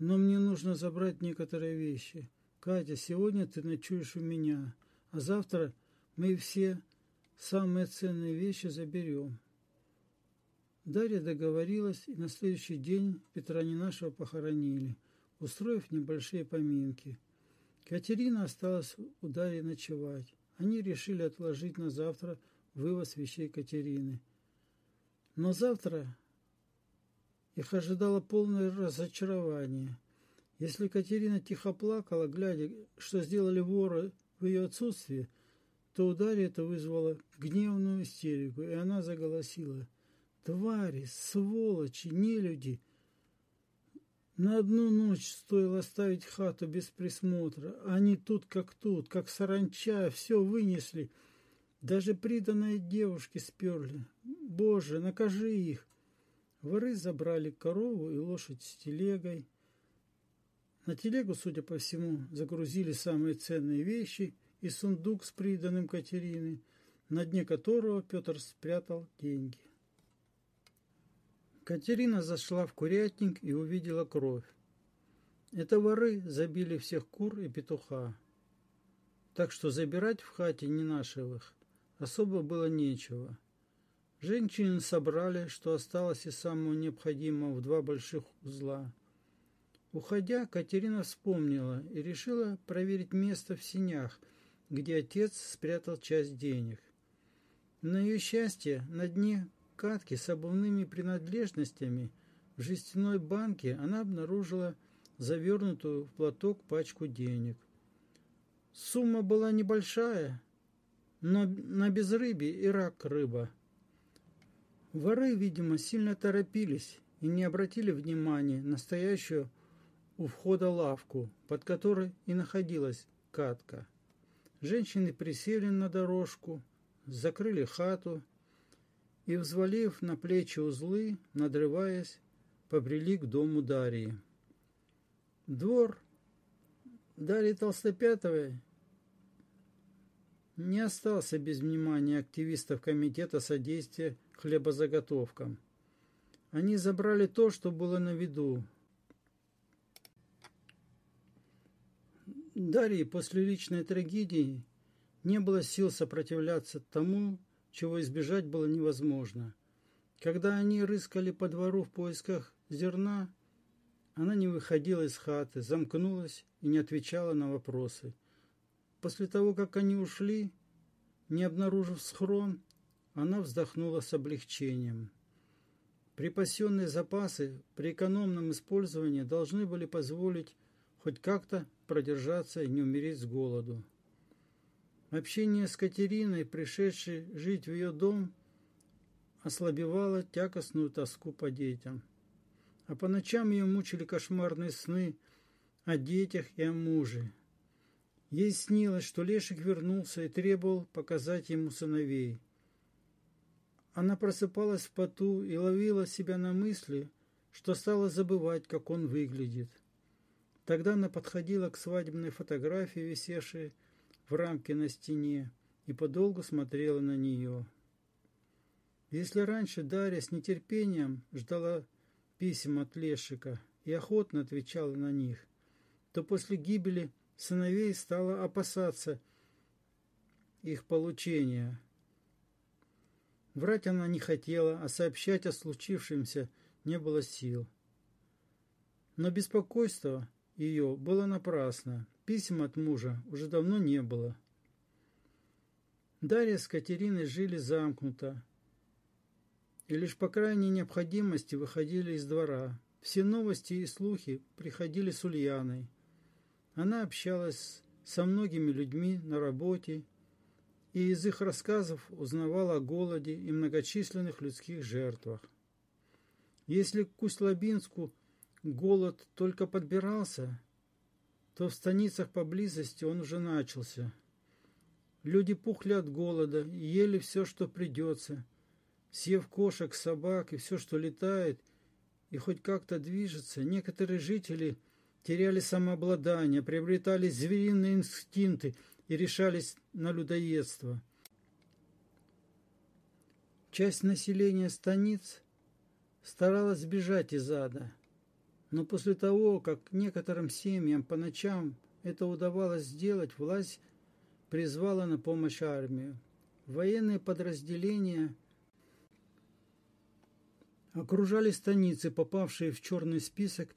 [SPEAKER 1] но мне нужно забрать некоторые вещи. Катя, сегодня ты ночуешь у меня, а завтра мы все самые ценные вещи заберем. Дарья договорилась, и на следующий день Петра не нашего похоронили, устроив небольшие поминки. Катерина осталась у Дарьи ночевать. Они решили отложить на завтра вывоз вещей Катерины. Но завтра их ожидало полное разочарование. Если Катерина тихо плакала, глядя, что сделали воры в ее отсутствие, то у Дарьи это вызвало гневную истерику, и она заголосила. «Твари, сволочи, нелюди!» На одну ночь стоило оставить хату без присмотра. Они тут как тут, как саранча, все вынесли. Даже приданные девушки сперли. Боже, накажи их! Воры забрали корову и лошадь с телегой. На телегу, судя по всему, загрузили самые ценные вещи и сундук с приданным Катерины, на дне которого Петр спрятал деньги. Катерина зашла в курятник и увидела кровь. Это воры забили всех кур и петуха. Так что забирать в хате не наших особо было нечего. Женщины собрали, что осталось из самого необходимого, в два больших узла. Уходя, Катерина вспомнила и решила проверить место в синях, где отец спрятал часть денег. На ее счастье, на дне катки с обувными принадлежностями в жестяной банке она обнаружила завернутую в платок пачку денег. Сумма была небольшая, но на безрыбье и рак рыба. Воры, видимо, сильно торопились и не обратили внимания на стоящую у входа лавку, под которой и находилась катка. Женщины присели на дорожку, закрыли хату и, взвалив на плечи узлы, надрываясь, побрели к дому Дарьи. Двор Дарьи Толстопятовой не остался без внимания активистов Комитета содействия хлебозаготовкам. Они забрали то, что было на виду. Дарьи после личной трагедии не было сил сопротивляться тому, чего избежать было невозможно. Когда они рыскали по двору в поисках зерна, она не выходила из хаты, замкнулась и не отвечала на вопросы. После того, как они ушли, не обнаружив схрон, она вздохнула с облегчением. Припасенные запасы при экономном использовании должны были позволить хоть как-то продержаться и не умереть с голоду. Общение с Катериной, пришедшей жить в ее дом, ослабевало тягостную тоску по детям. А по ночам ее мучили кошмарные сны о детях и о муже. Ей снилось, что Лешик вернулся и требовал показать ему сыновей. Она просыпалась в поту и ловила себя на мысли, что стала забывать, как он выглядит. Тогда она подходила к свадебной фотографии, висевшей в рамке на стене и подолгу смотрела на нее. Если раньше Дарья с нетерпением ждала писем от Лешика и охотно отвечала на них, то после гибели сыновей стала опасаться их получения. Врать она не хотела, а сообщать о случившемся не было сил. Но беспокойство ее было напрасно. Писем от мужа уже давно не было. Дарья с Катериной жили замкнуто, и лишь по крайней необходимости выходили из двора. Все новости и слухи приходили с Ульяной. Она общалась со многими людьми на работе и из их рассказов узнавала о голоде и многочисленных людских жертвах. Если к Куслабинску голод только подбирался, то в станицах поблизости он уже начался. Люди пухли от голода ели все, что придется, съев кошек, собак и все, что летает, и хоть как-то движется. Некоторые жители теряли самообладание, приобретали звериные инстинкты и решались на людоедство. Часть населения станиц старалась сбежать из ада, но после того, как некоторым семьям по ночам это удавалось сделать, власть призвала на помощь армию. Военные подразделения окружали станицы, попавшие в черный список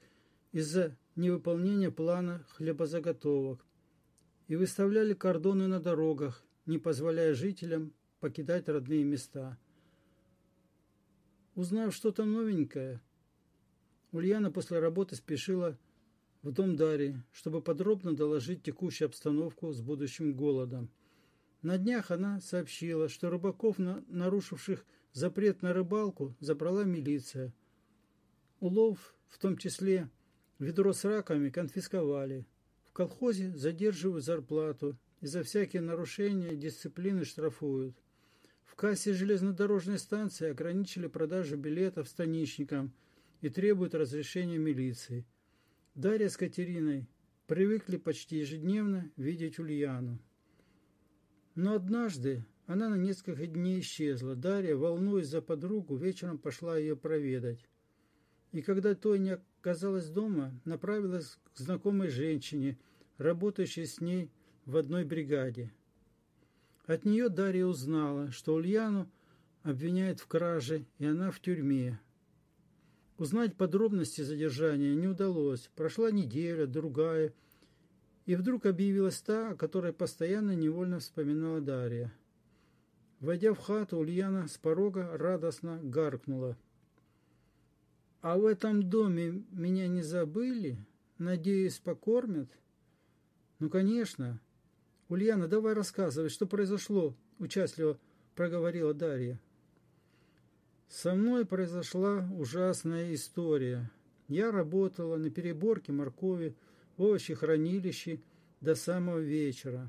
[SPEAKER 1] из-за невыполнения плана хлебозаготовок, и выставляли кордоны на дорогах, не позволяя жителям покидать родные места. Узнав что-то новенькое, Ульяна после работы спешила в дом Дарьи, чтобы подробно доложить текущую обстановку с будущим голодом. На днях она сообщила, что рыбаков, нарушивших запрет на рыбалку, забрала милиция. Улов, в том числе ведро с раками, конфисковали. В колхозе задерживают зарплату и за всякие нарушения дисциплины штрафуют. В кассе железнодорожной станции ограничили продажу билетов станичникам и требуют разрешения милиции. Дарья с Катериной привыкли почти ежедневно видеть Ульяну. Но однажды она на несколько дней исчезла. Дарья, волнуясь за подругу, вечером пошла ее проведать. И когда той не оказалась дома, направилась к знакомой женщине, работающей с ней в одной бригаде. От нее Дарья узнала, что Ульяну обвиняют в краже, и она в тюрьме. Узнать подробности задержания не удалось. Прошла неделя, другая, и вдруг объявилась та, о которой постоянно невольно вспоминала Дарья. Войдя в хату, Ульяна с порога радостно гаркнула. «А в этом доме меня не забыли? Надеюсь, покормят?» «Ну, конечно!» «Ульяна, давай рассказывай, что произошло?» – участливо проговорила Дарья. Со мной произошла ужасная история. Я работала на переборке моркови в овощехранилище до самого вечера.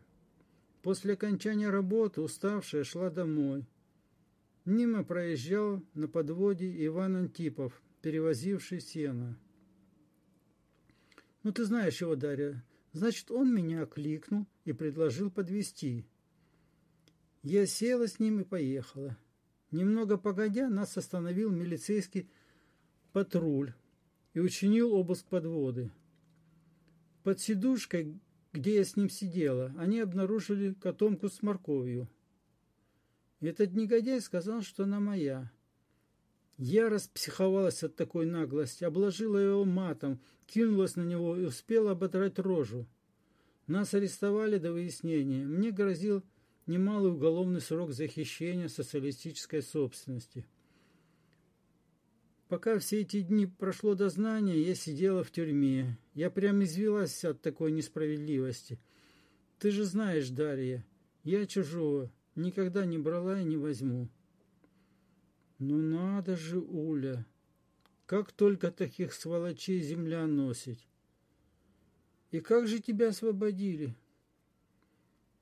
[SPEAKER 1] После окончания работы уставшая шла домой. Мимо проезжал на подводе Иван Антипов, перевозивший сено. «Ну ты знаешь его, Дарья. Значит, он меня окликнул и предложил подвести. Я села с ним и поехала. Немного погодя, нас остановил милицейский патруль и учинил обыск подводы. Под сидушкой, где я с ним сидела, они обнаружили котомку с морковью. Этот негодяй сказал, что она моя. Я распсиховалась от такой наглости, обложила его матом, кинулась на него и успела оботрать рожу. Нас арестовали до выяснения. Мне грозил немалый уголовный срок за хищение социалистической собственности. Пока все эти дни прошло дознание, я сидела в тюрьме. Я прям извелась от такой несправедливости. Ты же знаешь, Дарья, я чужого никогда не брала и не возьму. Ну надо же, Уля, как только таких сволочей земля носить. И как же тебя освободили?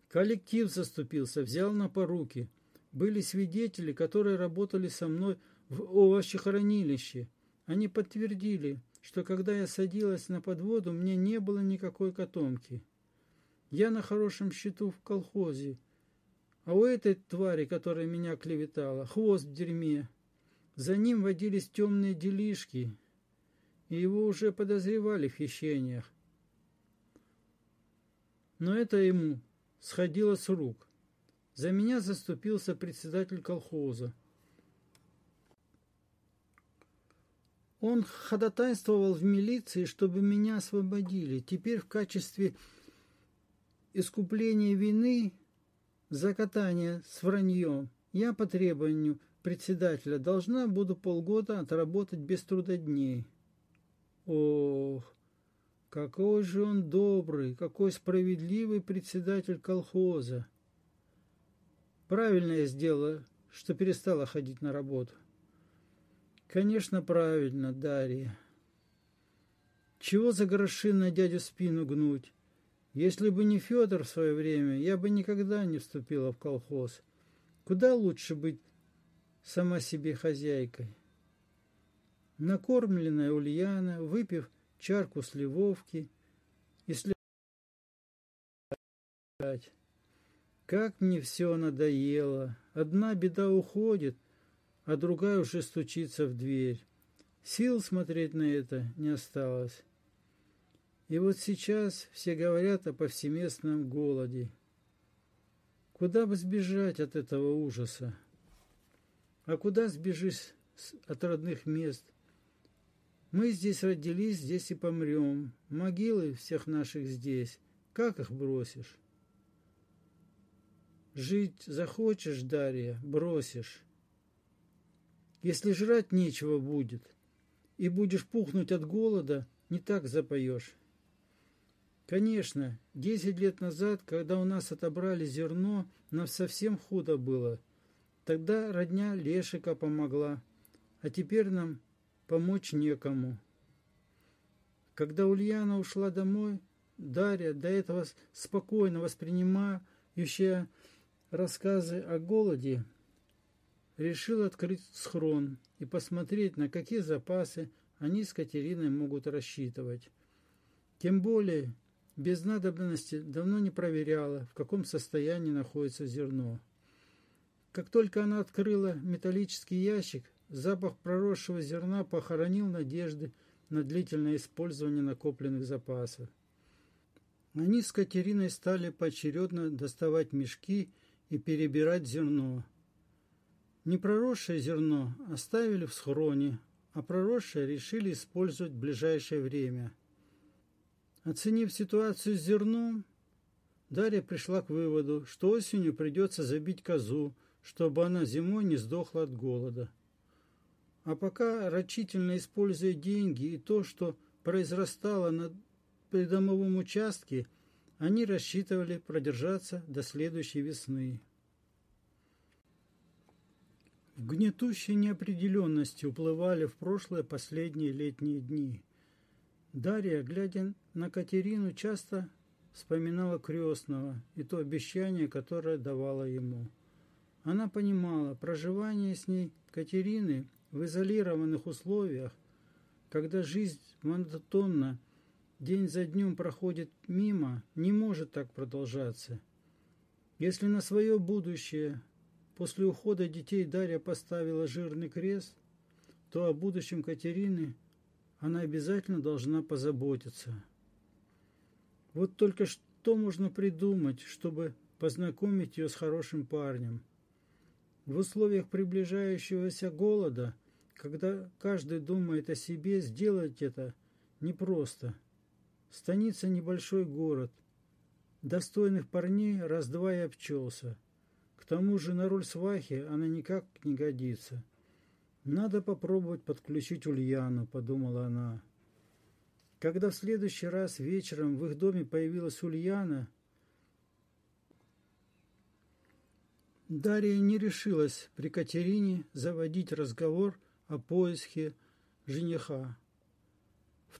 [SPEAKER 1] Коллектив заступился, взял на поруки. Были свидетели, которые работали со мной в овощехранилище. Они подтвердили, что когда я садилась на подводу, мне не было никакой котомки. Я на хорошем счету в колхозе. А у этой твари, которая меня клеветала, хвост в дерьме. За ним водились темные делишки, и его уже подозревали в хищениях. Но это ему сходило с рук. За меня заступился председатель колхоза. Он ходатайствовал в милиции, чтобы меня освободили. Теперь в качестве искупления вины за катание с враньем я по требованию председателя должна буду полгода отработать без трудодней. Ох, какой же он добрый, какой справедливый председатель колхоза. Правильно я сделала, что перестала ходить на работу. Конечно, правильно, Дарья. Чего за гроши на дядю спину гнуть? Если бы не Федор в свое время, я бы никогда не вступила в колхоз. Куда лучше быть сама себе хозяйкой? Накормленная Ульяна, выпив чарку сливовки и слегка как мне все надоело. Одна беда уходит, а другая уже стучится в дверь. Сил смотреть на это не осталось. И вот сейчас все говорят о повсеместном голоде. Куда бы сбежать от этого ужаса? А куда сбежишь от родных мест? Мы здесь родились, здесь и помрем. Могилы всех наших здесь. Как их бросишь? Жить захочешь, Дарья, бросишь. Если жрать нечего будет, и будешь пухнуть от голода, не так запоешь. Конечно, десять лет назад, когда у нас отобрали зерно, нам совсем худо было. Тогда родня Лешика помогла, а теперь нам помочь некому. Когда Ульяна ушла домой, Дарья, до этого спокойно воспринимающая рассказы о голоде, решил открыть схрон и посмотреть, на какие запасы они с Катериной могут рассчитывать. Тем более, без надобности давно не проверяла, в каком состоянии находится зерно. Как только она открыла металлический ящик, запах проросшего зерна похоронил надежды на длительное использование накопленных запасов. Они с Катериной стали поочередно доставать мешки и перебирать зерно. Непроросшее зерно оставили в схроне, а проросшее решили использовать в ближайшее время. Оценив ситуацию с зерном, Дарья пришла к выводу, что осенью придется забить козу, чтобы она зимой не сдохла от голода. А пока рачительно используя деньги и то, что произрастало на придомовом участке – они рассчитывали продержаться до следующей весны. В гнетущей неопределенности уплывали в прошлое последние летние дни. Дарья, глядя на Катерину, часто вспоминала крестного и то обещание, которое давала ему. Она понимала, проживание с ней Катерины в изолированных условиях, когда жизнь монотонна день за днем проходит мимо, не может так продолжаться. Если на свое будущее после ухода детей Дарья поставила жирный крест, то о будущем Катерины она обязательно должна позаботиться. Вот только что можно придумать, чтобы познакомить ее с хорошим парнем. В условиях приближающегося голода, когда каждый думает о себе, сделать это непросто – Станица – небольшой город. Достойных парней раз-два и обчелся. К тому же на роль свахи она никак не годится. «Надо попробовать подключить Ульяну», – подумала она. Когда в следующий раз вечером в их доме появилась Ульяна, Дарья не решилась при Катерине заводить разговор о поиске жениха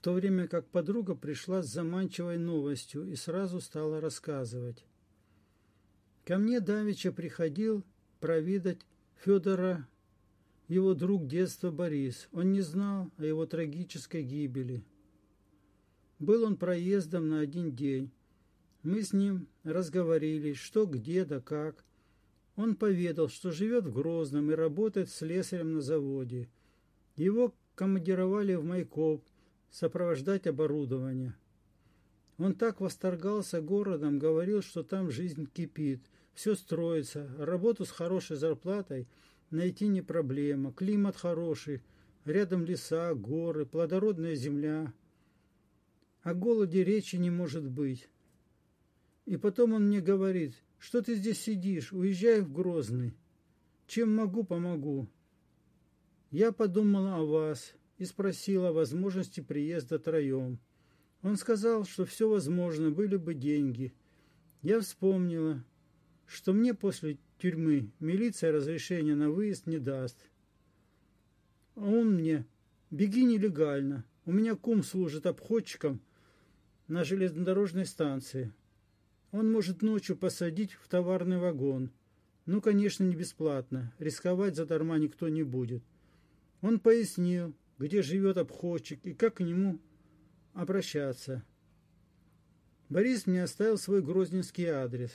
[SPEAKER 1] в то время как подруга пришла с заманчивой новостью и сразу стала рассказывать. Ко мне Давича приходил провидать Федора, его друг детства Борис. Он не знал о его трагической гибели. Был он проездом на один день. Мы с ним разговорились, что, где да как. Он поведал, что живет в Грозном и работает слесарем на заводе. Его командировали в Майкоп, сопровождать оборудование. Он так восторгался городом, говорил, что там жизнь кипит, все строится, работу с хорошей зарплатой найти не проблема, климат хороший, рядом леса, горы, плодородная земля. О голоде речи не может быть. И потом он мне говорит, что ты здесь сидишь, уезжай в Грозный. Чем могу, помогу. Я подумала о вас, и спросила о возможности приезда троем. Он сказал, что все возможно, были бы деньги. Я вспомнила, что мне после тюрьмы милиция разрешения на выезд не даст. А он мне, беги нелегально, у меня кум служит обходчиком на железнодорожной станции. Он может ночью посадить в товарный вагон. Ну, конечно, не бесплатно, рисковать задарма никто не будет. Он пояснил, где живет обходчик и как к нему обращаться. Борис мне оставил свой грозненский адрес.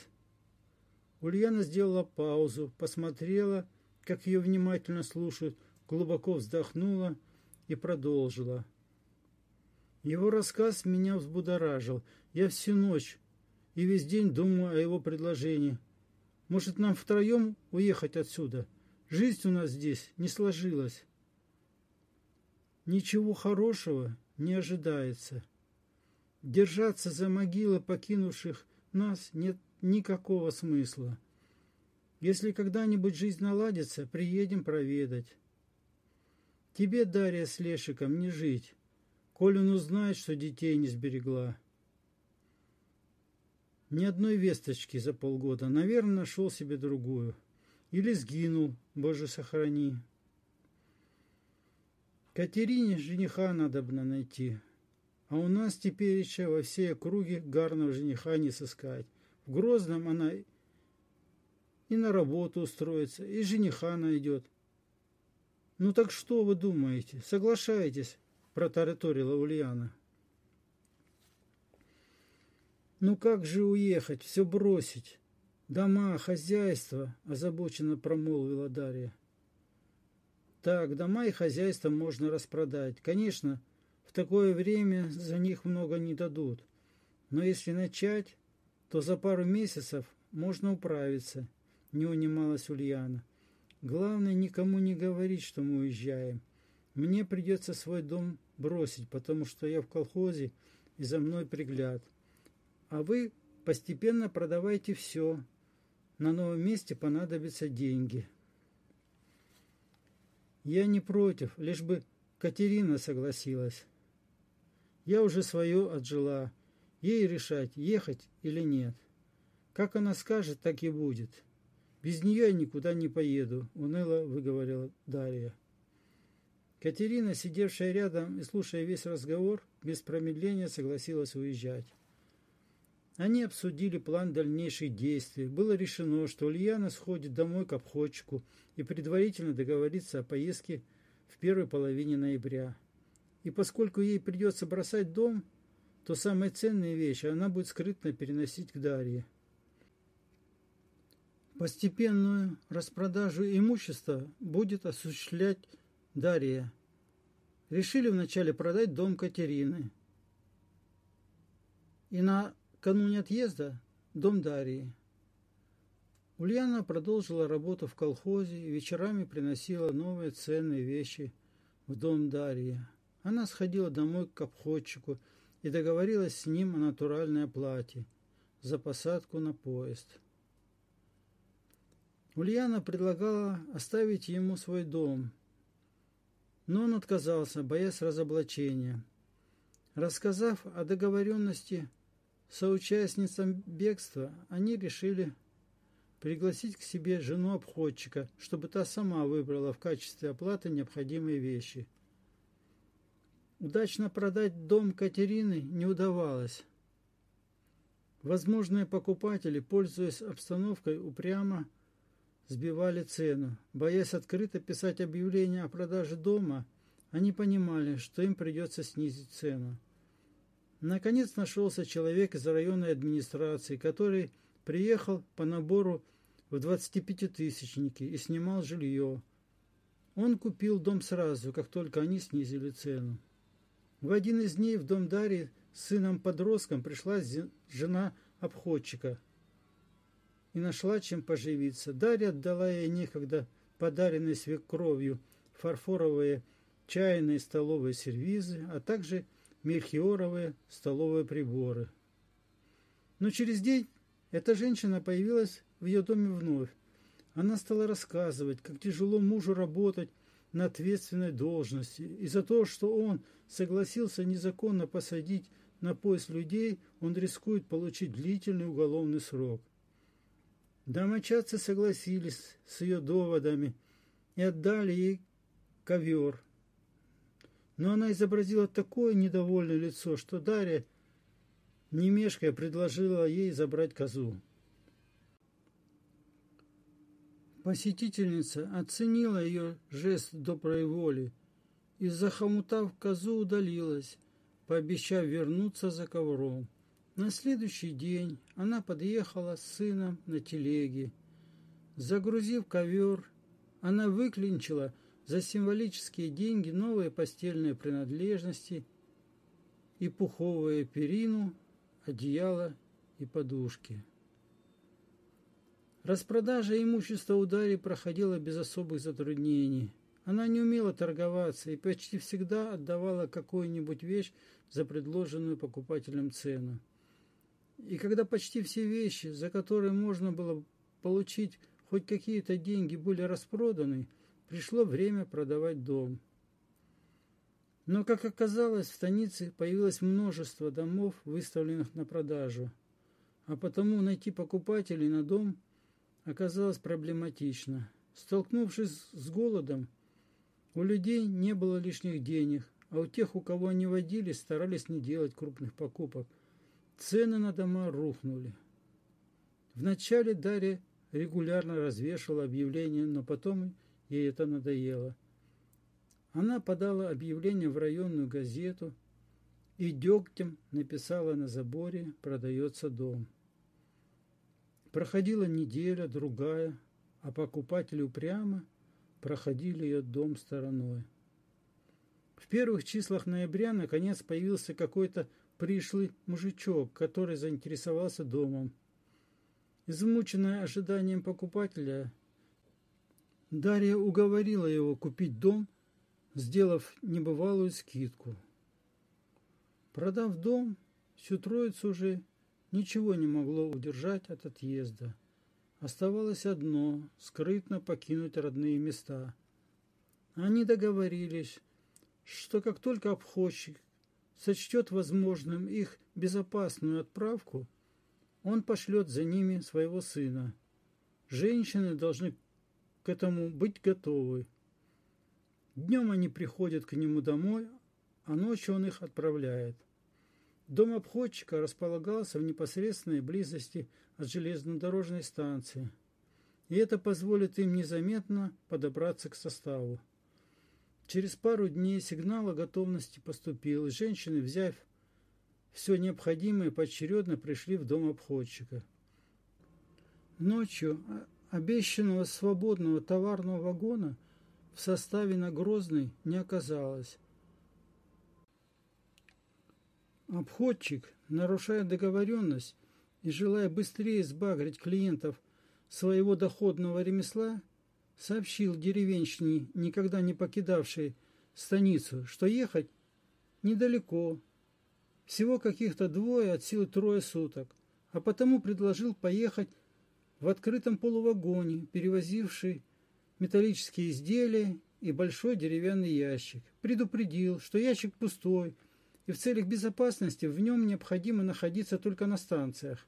[SPEAKER 1] Ульяна сделала паузу, посмотрела, как ее внимательно слушают, глубоко вздохнула и продолжила. Его рассказ меня взбудоражил. Я всю ночь и весь день думаю о его предложении. Может, нам втроем уехать отсюда? Жизнь у нас здесь не сложилась. Ничего хорошего не ожидается. Держаться за могилы покинувших нас нет никакого смысла. Если когда-нибудь жизнь наладится, приедем проведать. Тебе, Дарья, с Лешиком не жить, коль он узнает, что детей не сберегла. Ни одной весточки за полгода. Наверное, нашел себе другую. Или сгинул, Боже, сохрани. Катерине жениха надо бы найти. А у нас теперь еще во всей округе гарного жениха не сыскать. В Грозном она и на работу устроится, и жениха найдет. Ну так что вы думаете? Соглашаетесь? Протараторила Ульяна. Ну как же уехать, все бросить? Дома, хозяйство, озабоченно промолвила Дарья. Так, дома и хозяйство можно распродать. Конечно, в такое время за них много не дадут. Но если начать, то за пару месяцев можно управиться, не унималась Ульяна. Главное, никому не говорить, что мы уезжаем. Мне придется свой дом бросить, потому что я в колхозе и за мной пригляд. А вы постепенно продавайте все. На новом месте понадобятся деньги. Я не против, лишь бы Катерина согласилась. Я уже свое отжила. Ей решать, ехать или нет. Как она скажет, так и будет. Без нее я никуда не поеду, уныло выговорила Дарья. Катерина, сидевшая рядом и слушая весь разговор, без промедления согласилась уезжать. Они обсудили план дальнейших действий. Было решено, что Ульяна сходит домой к обходчику и предварительно договорится о поездке в первой половине ноября. И поскольку ей придется бросать дом, то самые ценные вещи она будет скрытно переносить к Дарье. Постепенную распродажу имущества будет осуществлять Дарья. Решили вначале продать дом Катерины. И на Накануне отъезда – дом Дарьи. Ульяна продолжила работу в колхозе и вечерами приносила новые ценные вещи в дом Дарьи. Она сходила домой к обходчику и договорилась с ним о натуральной оплате за посадку на поезд. Ульяна предлагала оставить ему свой дом, но он отказался, боясь разоблачения. Рассказав о договоренности соучастницам бегства они решили пригласить к себе жену обходчика, чтобы та сама выбрала в качестве оплаты необходимые вещи. Удачно продать дом Катерины не удавалось. Возможные покупатели, пользуясь обстановкой, упрямо сбивали цену. Боясь открыто писать объявление о продаже дома, они понимали, что им придется снизить цену. Наконец нашелся человек из районной администрации, который приехал по набору в 25-тысячники и снимал жилье. Он купил дом сразу, как только они снизили цену. В один из дней в дом Дарьи с сыном-подростком пришла жена обходчика и нашла чем поживиться. Дарья отдала ей некогда подаренные свекровью фарфоровые чайные столовые сервизы, а также мельхиоровые столовые приборы. Но через день эта женщина появилась в ее доме вновь. Она стала рассказывать, как тяжело мужу работать на ответственной должности, и за то, что он согласился незаконно посадить на поезд людей, он рискует получить длительный уголовный срок. Домочадцы согласились с ее доводами и отдали ей ковер, но она изобразила такое недовольное лицо, что Дарья, не мешкая, предложила ей забрать козу. Посетительница оценила ее жест доброй воли и, захомутав козу, удалилась, пообещав вернуться за ковром. На следующий день она подъехала с сыном на телеге. Загрузив ковер, она выклинчила за символические деньги новые постельные принадлежности и пуховую перину, одеяло и подушки. Распродажа имущества у Дарьи проходила без особых затруднений. Она не умела торговаться и почти всегда отдавала какую-нибудь вещь за предложенную покупателем цену. И когда почти все вещи, за которые можно было получить хоть какие-то деньги, были распроданы, пришло время продавать дом. Но, как оказалось, в станице появилось множество домов, выставленных на продажу, а потому найти покупателей на дом оказалось проблематично. Столкнувшись с голодом, у людей не было лишних денег, а у тех, у кого они водились, старались не делать крупных покупок – Цены на дома рухнули. Вначале Дарья регулярно развешивала объявления, но потом ей это надоело. Она подала объявление в районную газету и дегтем написала на заборе «Продается дом». Проходила неделя, другая, а покупатели упрямо проходили ее дом стороной. В первых числах ноября наконец появился какой-то пришлый мужичок, который заинтересовался домом. Измученная ожиданием покупателя, Дарья уговорила его купить дом, сделав небывалую скидку. Продав дом, всю троицу уже ничего не могло удержать от отъезда. Оставалось одно – скрытно покинуть родные места. Они договорились, что как только обходчик сочтет возможным их безопасную отправку, он пошлет за ними своего сына. Женщины должны к этому быть готовы. Днем они приходят к нему домой, а ночью он их отправляет. Дом обходчика располагался в непосредственной близости от железнодорожной станции, и это позволит им незаметно подобраться к составу. Через пару дней сигнал о готовности поступил, и женщины, взяв все необходимое, поочередно пришли в дом обходчика. Ночью обещанного свободного товарного вагона в составе на Грозный не оказалось. Обходчик, нарушая договоренность и желая быстрее сбагрить клиентов своего доходного ремесла, сообщил деревенщине, никогда не покидавшей станицу, что ехать недалеко, всего каких-то двое от силы трое суток, а потому предложил поехать в открытом полувагоне, перевозивший металлические изделия и большой деревянный ящик. Предупредил, что ящик пустой, и в целях безопасности в нем необходимо находиться только на станциях.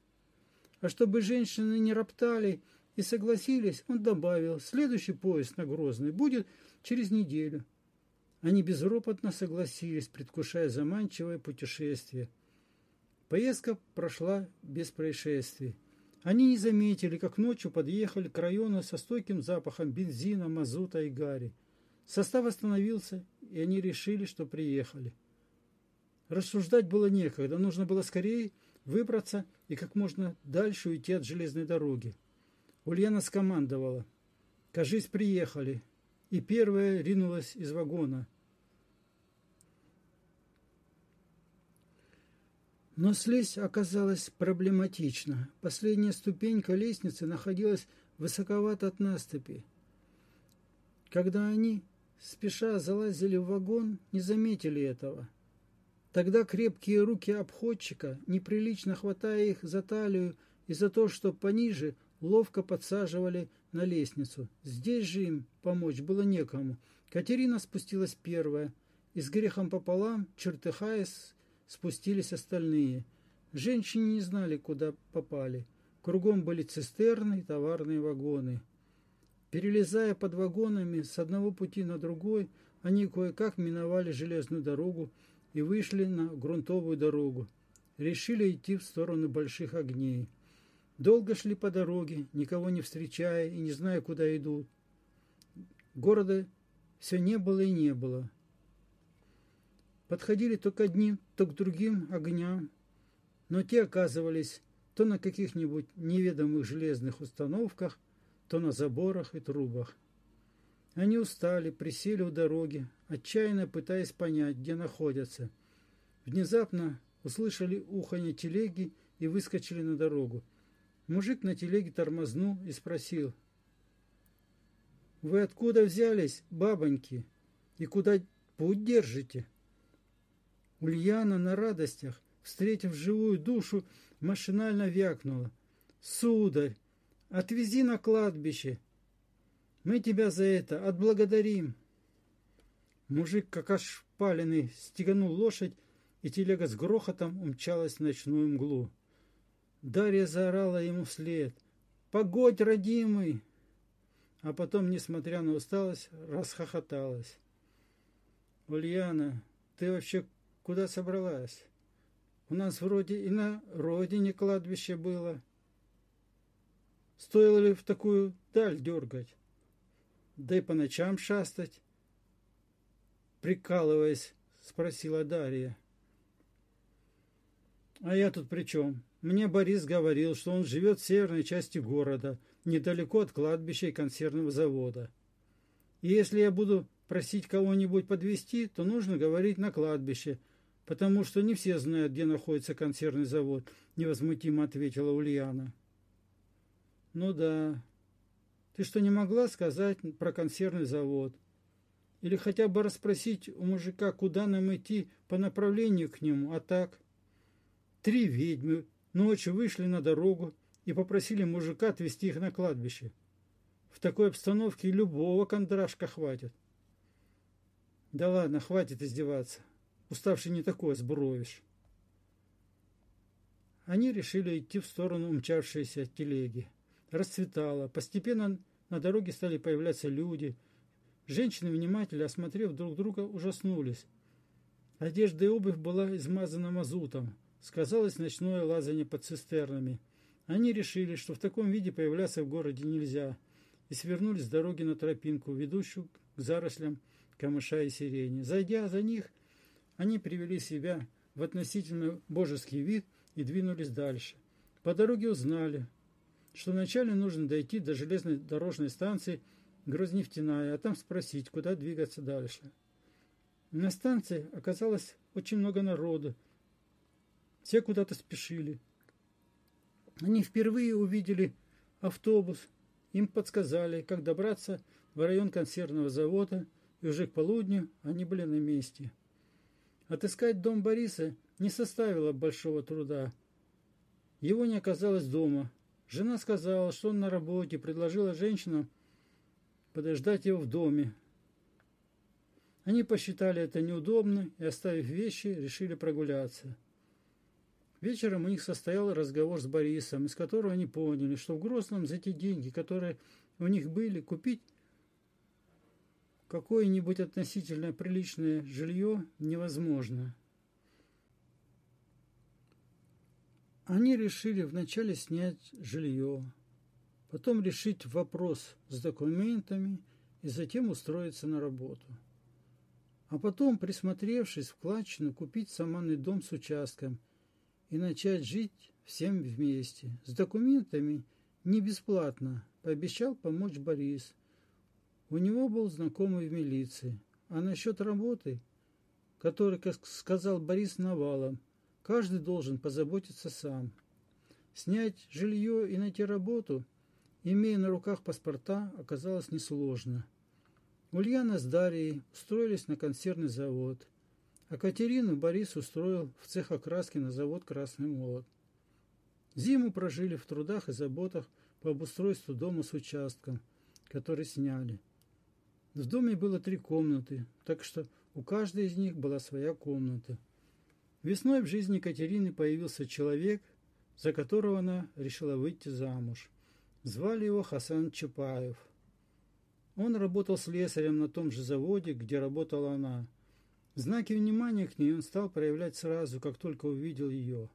[SPEAKER 1] А чтобы женщины не роптали и согласились, он добавил, следующий поезд на Грозный будет через неделю. Они безропотно согласились, предвкушая заманчивое путешествие. Поездка прошла без происшествий. Они не заметили, как ночью подъехали к району со стойким запахом бензина, мазута и гари. Состав остановился, и они решили, что приехали. Рассуждать было некогда, нужно было скорее выбраться и как можно дальше уйти от железной дороги. Ульяна скомандовала. «Кажись, приехали». И первая ринулась из вагона. Но слезть оказалось проблематично. Последняя ступенька лестницы находилась высоковато от наступи. Когда они, спеша, залазили в вагон, не заметили этого. Тогда крепкие руки обходчика, неприлично хватая их за талию и за то, что пониже, ловко подсаживали на лестницу. Здесь же им помочь было некому. Катерина спустилась первая, и с грехом пополам, чертыхаясь, спустились остальные. Женщины не знали, куда попали. Кругом были цистерны и товарные вагоны. Перелезая под вагонами с одного пути на другой, они кое-как миновали железную дорогу и вышли на грунтовую дорогу. Решили идти в сторону больших огней. Долго шли по дороге, никого не встречая и не зная, куда идут. Города все не было и не было. Подходили то к одним, то к другим огням, но те оказывались то на каких-нибудь неведомых железных установках, то на заборах и трубах. Они устали, присели у дороги, отчаянно пытаясь понять, где находятся. Внезапно услышали уханье телеги и выскочили на дорогу. Мужик на телеге тормознул и спросил. «Вы откуда взялись, бабоньки, и куда путь держите?» Ульяна на радостях, встретив живую душу, машинально вякнула. «Сударь, отвези на кладбище. Мы тебя за это отблагодарим». Мужик, как ошпаленный, стеганул лошадь, и телега с грохотом умчалась в ночную мглу. Дарья заорала ему вслед. «Погодь, родимый!» А потом, несмотря на усталость, расхохоталась. «Ульяна, ты вообще куда собралась? У нас вроде и на родине кладбище было. Стоило ли в такую даль дергать? Да и по ночам шастать?» Прикалываясь, спросила Дарья. «А я тут при чем? Мне Борис говорил, что он живет в северной части города, недалеко от кладбища и консервного завода. И если я буду просить кого-нибудь подвести, то нужно говорить на кладбище, потому что не все знают, где находится консервный завод», – невозмутимо ответила Ульяна. «Ну да. Ты что, не могла сказать про консервный завод? Или хотя бы расспросить у мужика, куда нам идти по направлению к нему, а так?» Три ведьмы ночью вышли на дорогу и попросили мужика отвезти их на кладбище. В такой обстановке любого кондрашка хватит. Да ладно, хватит издеваться. Уставший не такое сбровишь. Они решили идти в сторону умчавшейся телеги. Расцветало. Постепенно на дороге стали появляться люди. Женщины, внимательно осмотрев друг друга, ужаснулись. Одежда и обувь была измазана мазутом сказалось ночное лазание под цистернами. Они решили, что в таком виде появляться в городе нельзя, и свернулись с дороги на тропинку, ведущую к зарослям камыша и сирени. Зайдя за них, они привели себя в относительно божеский вид и двинулись дальше. По дороге узнали, что вначале нужно дойти до железной дорожной станции Грознефтяная, а там спросить, куда двигаться дальше. На станции оказалось очень много народу, все куда-то спешили. Они впервые увидели автобус. Им подсказали, как добраться в район консервного завода, и уже к полудню они были на месте. Отыскать дом Бориса не составило большого труда. Его не оказалось дома. Жена сказала, что он на работе, предложила женщинам подождать его в доме. Они посчитали это неудобно и, оставив вещи, решили прогуляться. Вечером у них состоял разговор с Борисом, из которого они поняли, что в Грозном за те деньги, которые у них были, купить какое-нибудь относительно приличное жилье невозможно. Они решили вначале снять жилье, потом решить вопрос с документами и затем устроиться на работу. А потом, присмотревшись вкладчину, купить саманный дом с участком – и начать жить всем вместе. С документами не бесплатно, пообещал помочь Борис. У него был знакомый в милиции. А насчет работы, который, как сказал Борис Навалом, каждый должен позаботиться сам. Снять жилье и найти работу, имея на руках паспорта, оказалось несложно. Ульяна с Дарьей устроились на консервный завод – а Катерину Борис устроил в цех окраски на завод «Красный молот». Зиму прожили в трудах и заботах по обустройству дома с участком, который сняли. В доме было три комнаты, так что у каждой из них была своя комната. Весной в жизни Катерины появился человек, за которого она решила выйти замуж. Звали его Хасан Чапаев. Он работал слесарем на том же заводе, где работала она – Знаки внимания к ней он стал проявлять сразу, как только увидел ее.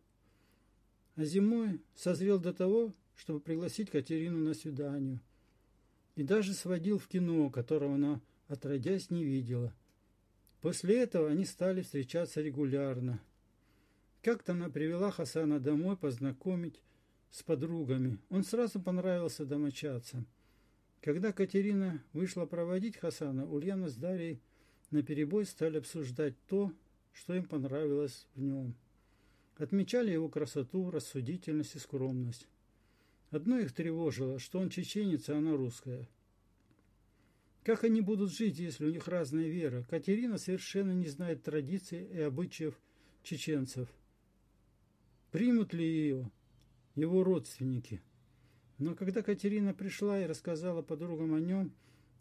[SPEAKER 1] А зимой созрел до того, чтобы пригласить Катерину на свидание. И даже сводил в кино, которого она, отродясь, не видела. После этого они стали встречаться регулярно. Как-то она привела Хасана домой познакомить с подругами. Он сразу понравился домочадцам. Когда Катерина вышла проводить Хасана, Ульяна с Дарьей наперебой стали обсуждать то, что им понравилось в нем. Отмечали его красоту, рассудительность и скромность. Одно их тревожило, что он чеченец, а она русская. Как они будут жить, если у них разная вера? Катерина совершенно не знает традиций и обычаев чеченцев. Примут ли ее его родственники? Но когда Катерина пришла и рассказала подругам о нем,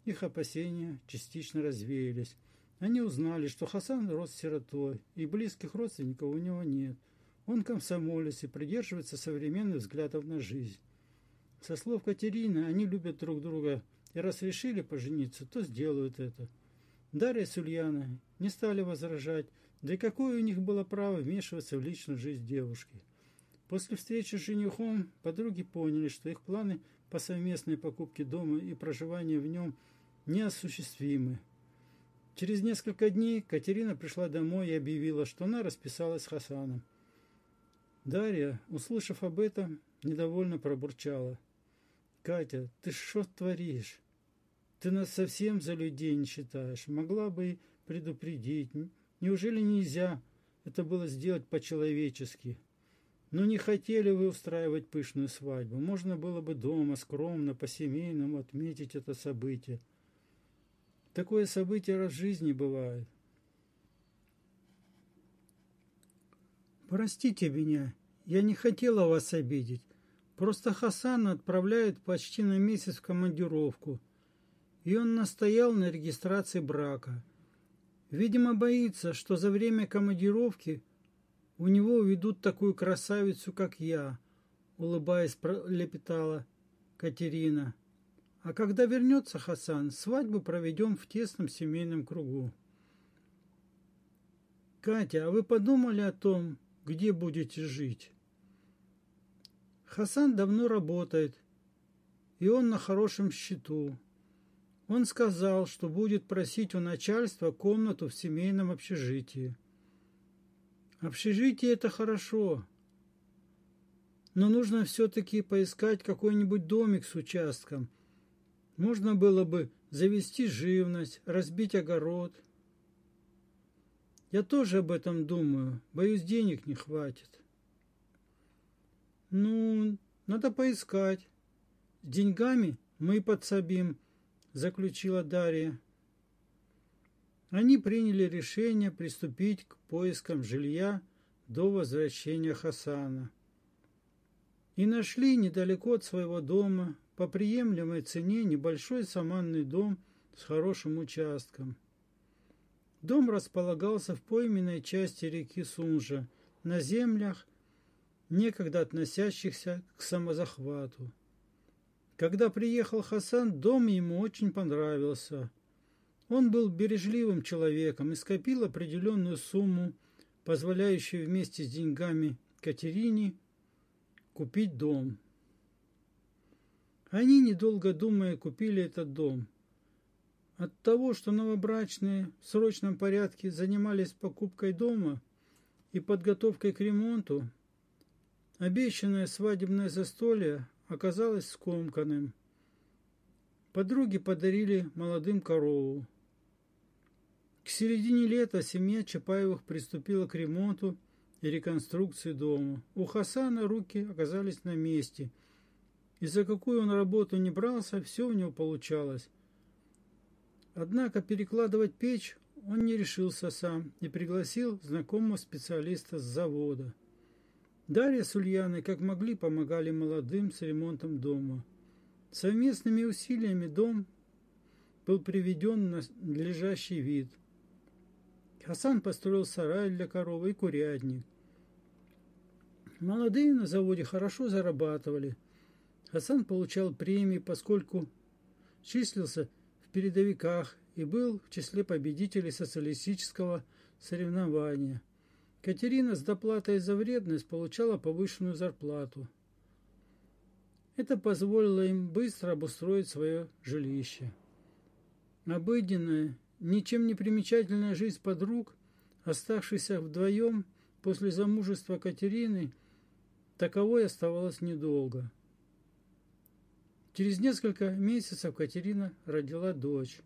[SPEAKER 1] их опасения частично развеялись. Они узнали, что Хасан рос сиротой, и близких родственников у него нет. Он комсомолец и придерживается современных взглядов на жизнь. Со слов Катерины, они любят друг друга – и раз решили пожениться, то сделают это. Дарья с Ульяной не стали возражать, да и какое у них было право вмешиваться в личную жизнь девушки. После встречи с женихом подруги поняли, что их планы по совместной покупке дома и проживанию в нем неосуществимы. Через несколько дней Катерина пришла домой и объявила, что она расписалась с Хасаном. Дарья, услышав об этом, недовольно пробурчала. «Катя, ты что творишь? Ты нас совсем за людей не считаешь. Могла бы предупредить. Неужели нельзя это было сделать по-человечески? Ну, не хотели вы устраивать пышную свадьбу. Можно было бы дома, скромно, по-семейному отметить это событие. Такое событие раз в жизни бывает. Простите меня, я не хотела вас обидеть. Просто Хасана отправляют почти на месяц в командировку – и он настоял на регистрации брака. Видимо, боится, что за время командировки у него уведут такую красавицу, как я, улыбаясь, пролепетала Катерина. А когда вернется Хасан, свадьбу проведем в тесном семейном кругу. Катя, а вы подумали о том, где будете жить? Хасан давно работает, и он на хорошем счету. Он сказал, что будет просить у начальства комнату в семейном общежитии. Общежитие – это хорошо, но нужно все-таки поискать какой-нибудь домик с участком. Можно было бы завести живность, разбить огород. Я тоже об этом думаю, боюсь, денег не хватит. Ну, надо поискать. С деньгами мы подсобим – заключила Дарья. Они приняли решение приступить к поискам жилья до возвращения Хасана. И нашли недалеко от своего дома по приемлемой цене небольшой саманный дом с хорошим участком. Дом располагался в пойменной части реки Сунжа, на землях, некогда относящихся к самозахвату. Когда приехал Хасан, дом ему очень понравился. Он был бережливым человеком и скопил определенную сумму, позволяющую вместе с деньгами Катерине купить дом. Они, недолго думая, купили этот дом. От того, что новобрачные в срочном порядке занимались покупкой дома и подготовкой к ремонту, обещанное свадебное застолье оказалось скомканным. Подруги подарили молодым корову. К середине лета семья Чапаевых приступила к ремонту и реконструкции дома. У Хасана руки оказались на месте. И за какую он работу не брался, все у него получалось. Однако перекладывать печь он не решился сам и пригласил знакомого специалиста с завода. Дарья с Ульяной как могли помогали молодым с ремонтом дома. Совместными усилиями дом был приведен на надлежащий вид. Хасан построил сарай для коровы и курятник. Молодые на заводе хорошо зарабатывали. Хасан получал премии, поскольку числился в передовиках и был в числе победителей социалистического соревнования – Катерина с доплатой за вредность получала повышенную зарплату. Это позволило им быстро обустроить свое жилище. Обыденное ничем не примечательная жизнь подруг, оставшихся вдвоем после замужества Катерины, таковой оставалась недолго. Через несколько месяцев Катерина родила дочь,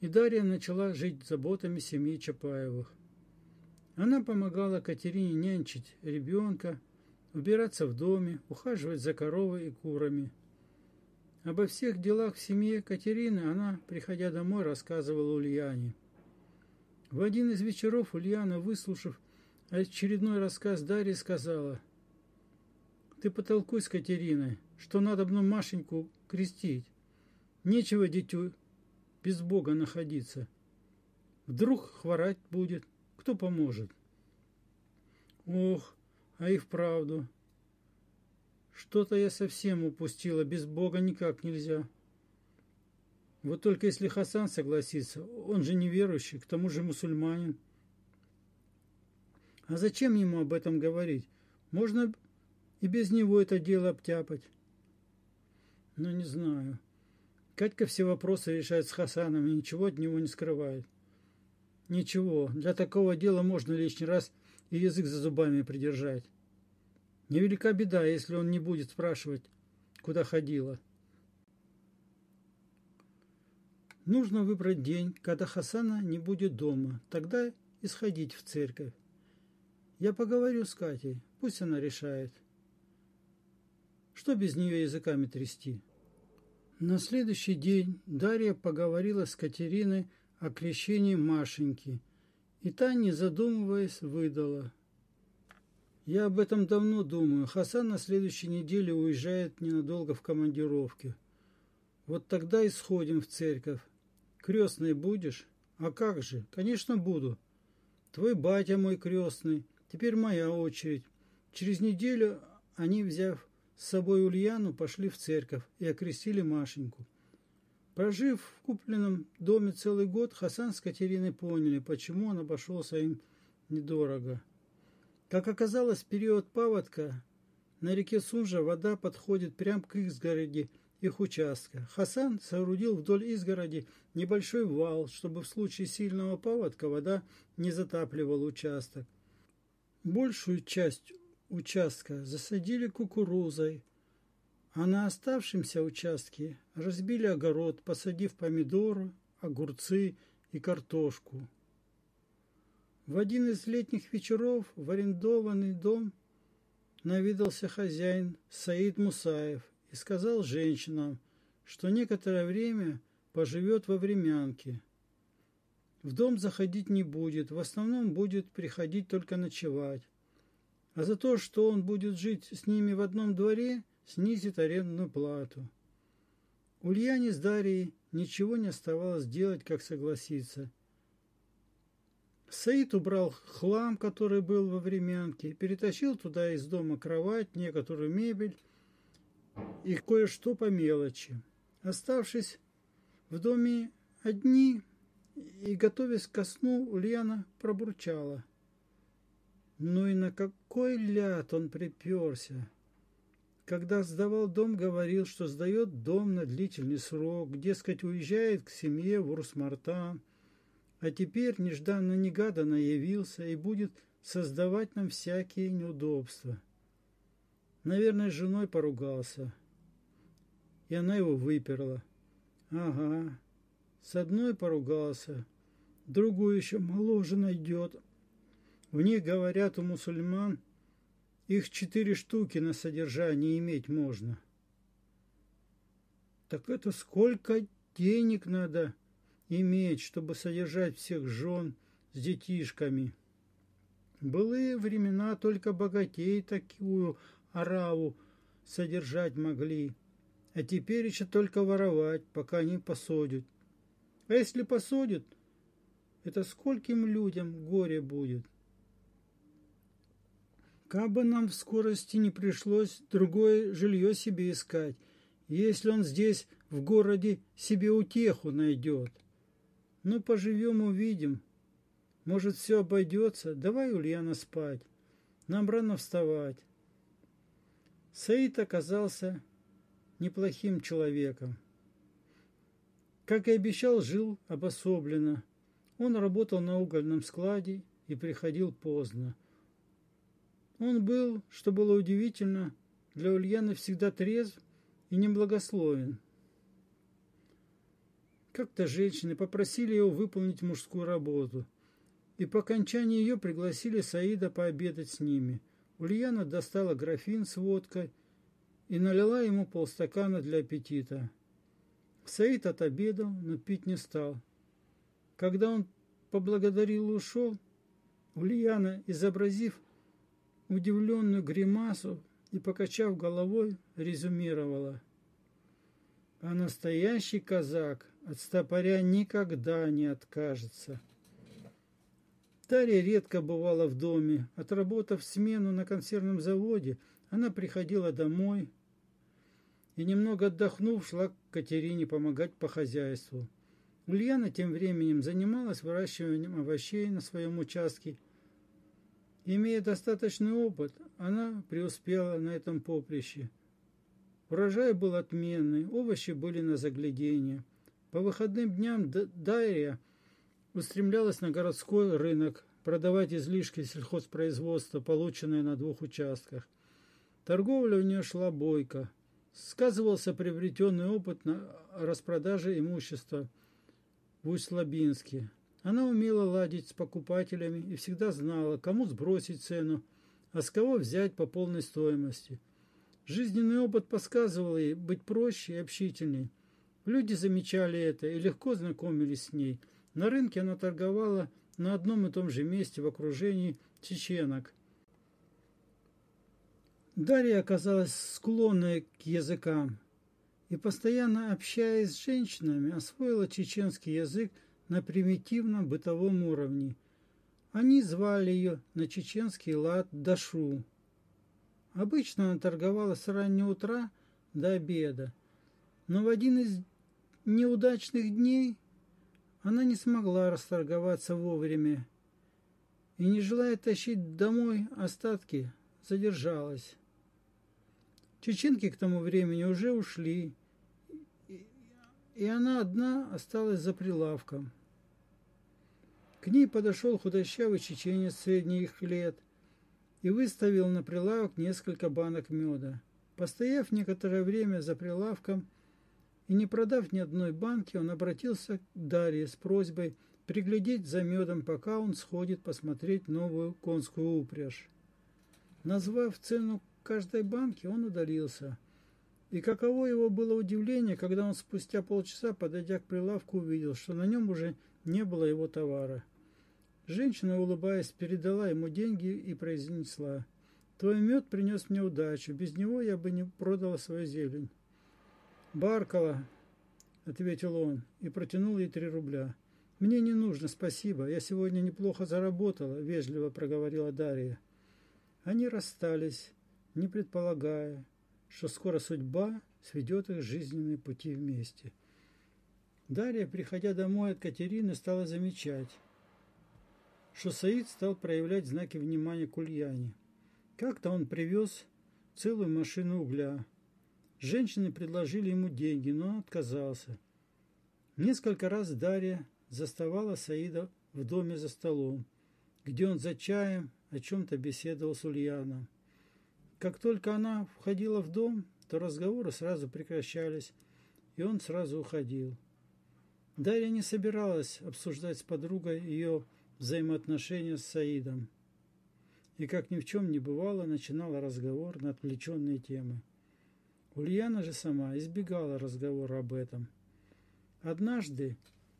[SPEAKER 1] и Дарья начала жить заботами семьи Чапаевых. Она помогала Катерине нянчить ребенка, убираться в доме, ухаживать за коровой и курами. Обо всех делах в семье Катерины она, приходя домой, рассказывала Ульяне. В один из вечеров Ульяна, выслушав очередной рассказ Дарьи, сказала, «Ты потолкуй с Катериной, что надо бы Машеньку крестить. Нечего дитю без Бога находиться. Вдруг хворать будет, кто поможет?» «Ох, а и вправду. Что-то я совсем упустила, без Бога никак нельзя. Вот только если Хасан согласится, он же неверующий, к тому же мусульманин. А зачем ему об этом говорить? Можно и без него это дело обтяпать. Ну, не знаю. Катька все вопросы решает с Хасаном и ничего от него не скрывает. Ничего, для такого дела можно лишний раз и язык за зубами придержать. Невелика беда, если он не будет спрашивать, куда ходила. Нужно выбрать день, когда Хасана не будет дома, тогда и сходить в церковь. Я поговорю с Катей, пусть она решает. Что без нее языками трясти? На следующий день Дарья поговорила с Катериной о крещении Машеньки, и та, не задумываясь, выдала. Я об этом давно думаю. Хасан на следующей неделе уезжает ненадолго в командировке. Вот тогда и сходим в церковь. Крестный будешь? А как же? Конечно, буду. Твой батя мой крестный. Теперь моя очередь. Через неделю они, взяв с собой Ульяну, пошли в церковь и окрестили Машеньку. Прожив в купленном доме целый год, Хасан с Катериной поняли, почему он обошелся им недорого. Как оказалось, в период паводка на реке Сунжа вода подходит прямо к изгороди их участка. Хасан соорудил вдоль изгороди небольшой вал, чтобы в случае сильного паводка вода не затапливала участок. Большую часть участка засадили кукурузой, а на оставшемся участке разбили огород, посадив помидоры, огурцы и картошку. В один из летних вечеров в арендованный дом навидался хозяин Саид Мусаев и сказал женщинам, что некоторое время поживет во времянке. В дом заходить не будет, в основном будет приходить только ночевать. А за то, что он будет жить с ними в одном дворе, снизит арендную плату. Ульяне с Дарьей ничего не оставалось делать, как согласиться – Саид убрал хлам, который был во времянке, перетащил туда из дома кровать, некоторую мебель и кое-что по мелочи. Оставшись в доме одни и готовясь ко сну, Ульяна пробурчала. Ну и на какой ляд он приперся! Когда сдавал дом, говорил, что сдает дом на длительный срок, дескать, уезжает к семье в Урсмартан – а теперь нежданно-негаданно явился и будет создавать нам всякие неудобства. Наверное, с женой поругался, и она его выперла. Ага, с одной поругался, другую еще моложе найдет. В них, говорят, у мусульман их четыре штуки на содержание иметь можно. Так это сколько денег надо иметь, чтобы содержать всех жен с детишками. Былые времена только богатей такую ораву содержать могли, а теперь еще только воровать, пока не посадят. А если посадят, это скольким людям горе будет. Кабы нам в скорости не пришлось другое жилье себе искать, если он здесь, в городе, себе утеху найдет. Ну, поживем, увидим. Может, все обойдется. Давай, Ульяна, спать. Нам рано вставать. Саид оказался неплохим человеком. Как и обещал, жил обособленно. Он работал на угольном складе и приходил поздно. Он был, что было удивительно, для Ульяны всегда трезв и неблагословен. Как-то женщины попросили его выполнить мужскую работу, и по окончании ее пригласили Саида пообедать с ними. Ульяна достала графин с водкой и налила ему полстакана для аппетита. Саид отобедал, но пить не стал. Когда он поблагодарил и ушел, Ульяна, изобразив удивленную гримасу и покачав головой, резюмировала. А настоящий казак от стопоря никогда не откажется. Дарья редко бывала в доме. Отработав смену на консервном заводе, она приходила домой и, немного отдохнув, шла к Катерине помогать по хозяйству. Ульяна тем временем занималась выращиванием овощей на своем участке. Имея достаточный опыт, она преуспела на этом поприще. Урожай был отменный, овощи были на заглядение. По выходным дням Дайрия устремлялась на городской рынок продавать излишки сельхозпроизводства, полученные на двух участках. Торговля у нее шла бойко. Сказывался приобретенный опыт на распродаже имущества в Усть-Лабинске. Она умела ладить с покупателями и всегда знала, кому сбросить цену, а с кого взять по полной стоимости. Жизненный опыт подсказывал ей быть проще и общительней. Люди замечали это и легко знакомились с ней – на рынке она торговала на одном и том же месте в окружении чеченок. Дарья оказалась склонной к языкам и, постоянно общаясь с женщинами, освоила чеченский язык на примитивном бытовом уровне. Они звали ее на чеченский лад Дашу. Обычно она торговала с раннего утра до обеда, но в один из неудачных дней она не смогла расторговаться вовремя и, не желая тащить домой остатки, задержалась. Чеченки к тому времени уже ушли, и она одна осталась за прилавком. К ней подошел худощавый чеченец средних лет и выставил на прилавок несколько банок меда. Постояв некоторое время за прилавком, и не продав ни одной банки, он обратился к Дарье с просьбой приглядеть за медом, пока он сходит посмотреть новую конскую упряжь. Назвав цену каждой банки, он удалился. И каково его было удивление, когда он спустя полчаса, подойдя к прилавку, увидел, что на нем уже не было его товара. Женщина, улыбаясь, передала ему деньги и произнесла, «Твой мед принес мне удачу, без него я бы не продала свою зелень». «Баркала», — ответил он и протянул ей три рубля. «Мне не нужно, спасибо. Я сегодня неплохо заработала», — вежливо проговорила Дарья. Они расстались, не предполагая, что скоро судьба сведет их жизненные пути вместе. Дарья, приходя домой от Катерины, стала замечать, что Саид стал проявлять знаки внимания к Ульяне. Как-то он привез целую машину угля, Женщины предложили ему деньги, но он отказался. Несколько раз Дарья заставала Саида в доме за столом, где он за чаем о чем-то беседовал с Ульяном. Как только она входила в дом, то разговоры сразу прекращались, и он сразу уходил. Дарья не собиралась обсуждать с подругой ее взаимоотношения с Саидом. И, как ни в чем не бывало, начинала разговор на отвлеченные темы. Ульяна же сама избегала разговора об этом. Однажды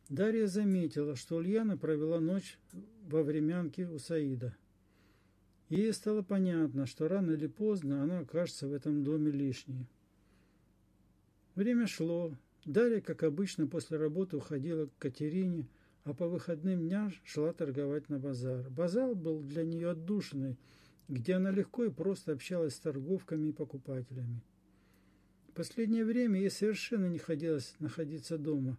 [SPEAKER 1] Дарья заметила, что Ульяна провела ночь во времянке у Саида. Ей стало понятно, что рано или поздно она окажется в этом доме лишней. Время шло. Дарья, как обычно, после работы уходила к Катерине, а по выходным дням шла торговать на базар. Базар был для нее отдушиной, где она легко и просто общалась с торговками и покупателями последнее время ей совершенно не хотелось находиться дома.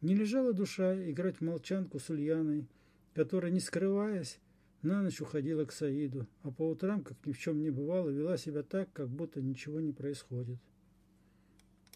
[SPEAKER 1] Не лежала душа играть в молчанку с Ульяной, которая, не скрываясь, на ночь уходила к Саиду, а по утрам, как ни в чем не бывало, вела себя так, как будто ничего не происходит.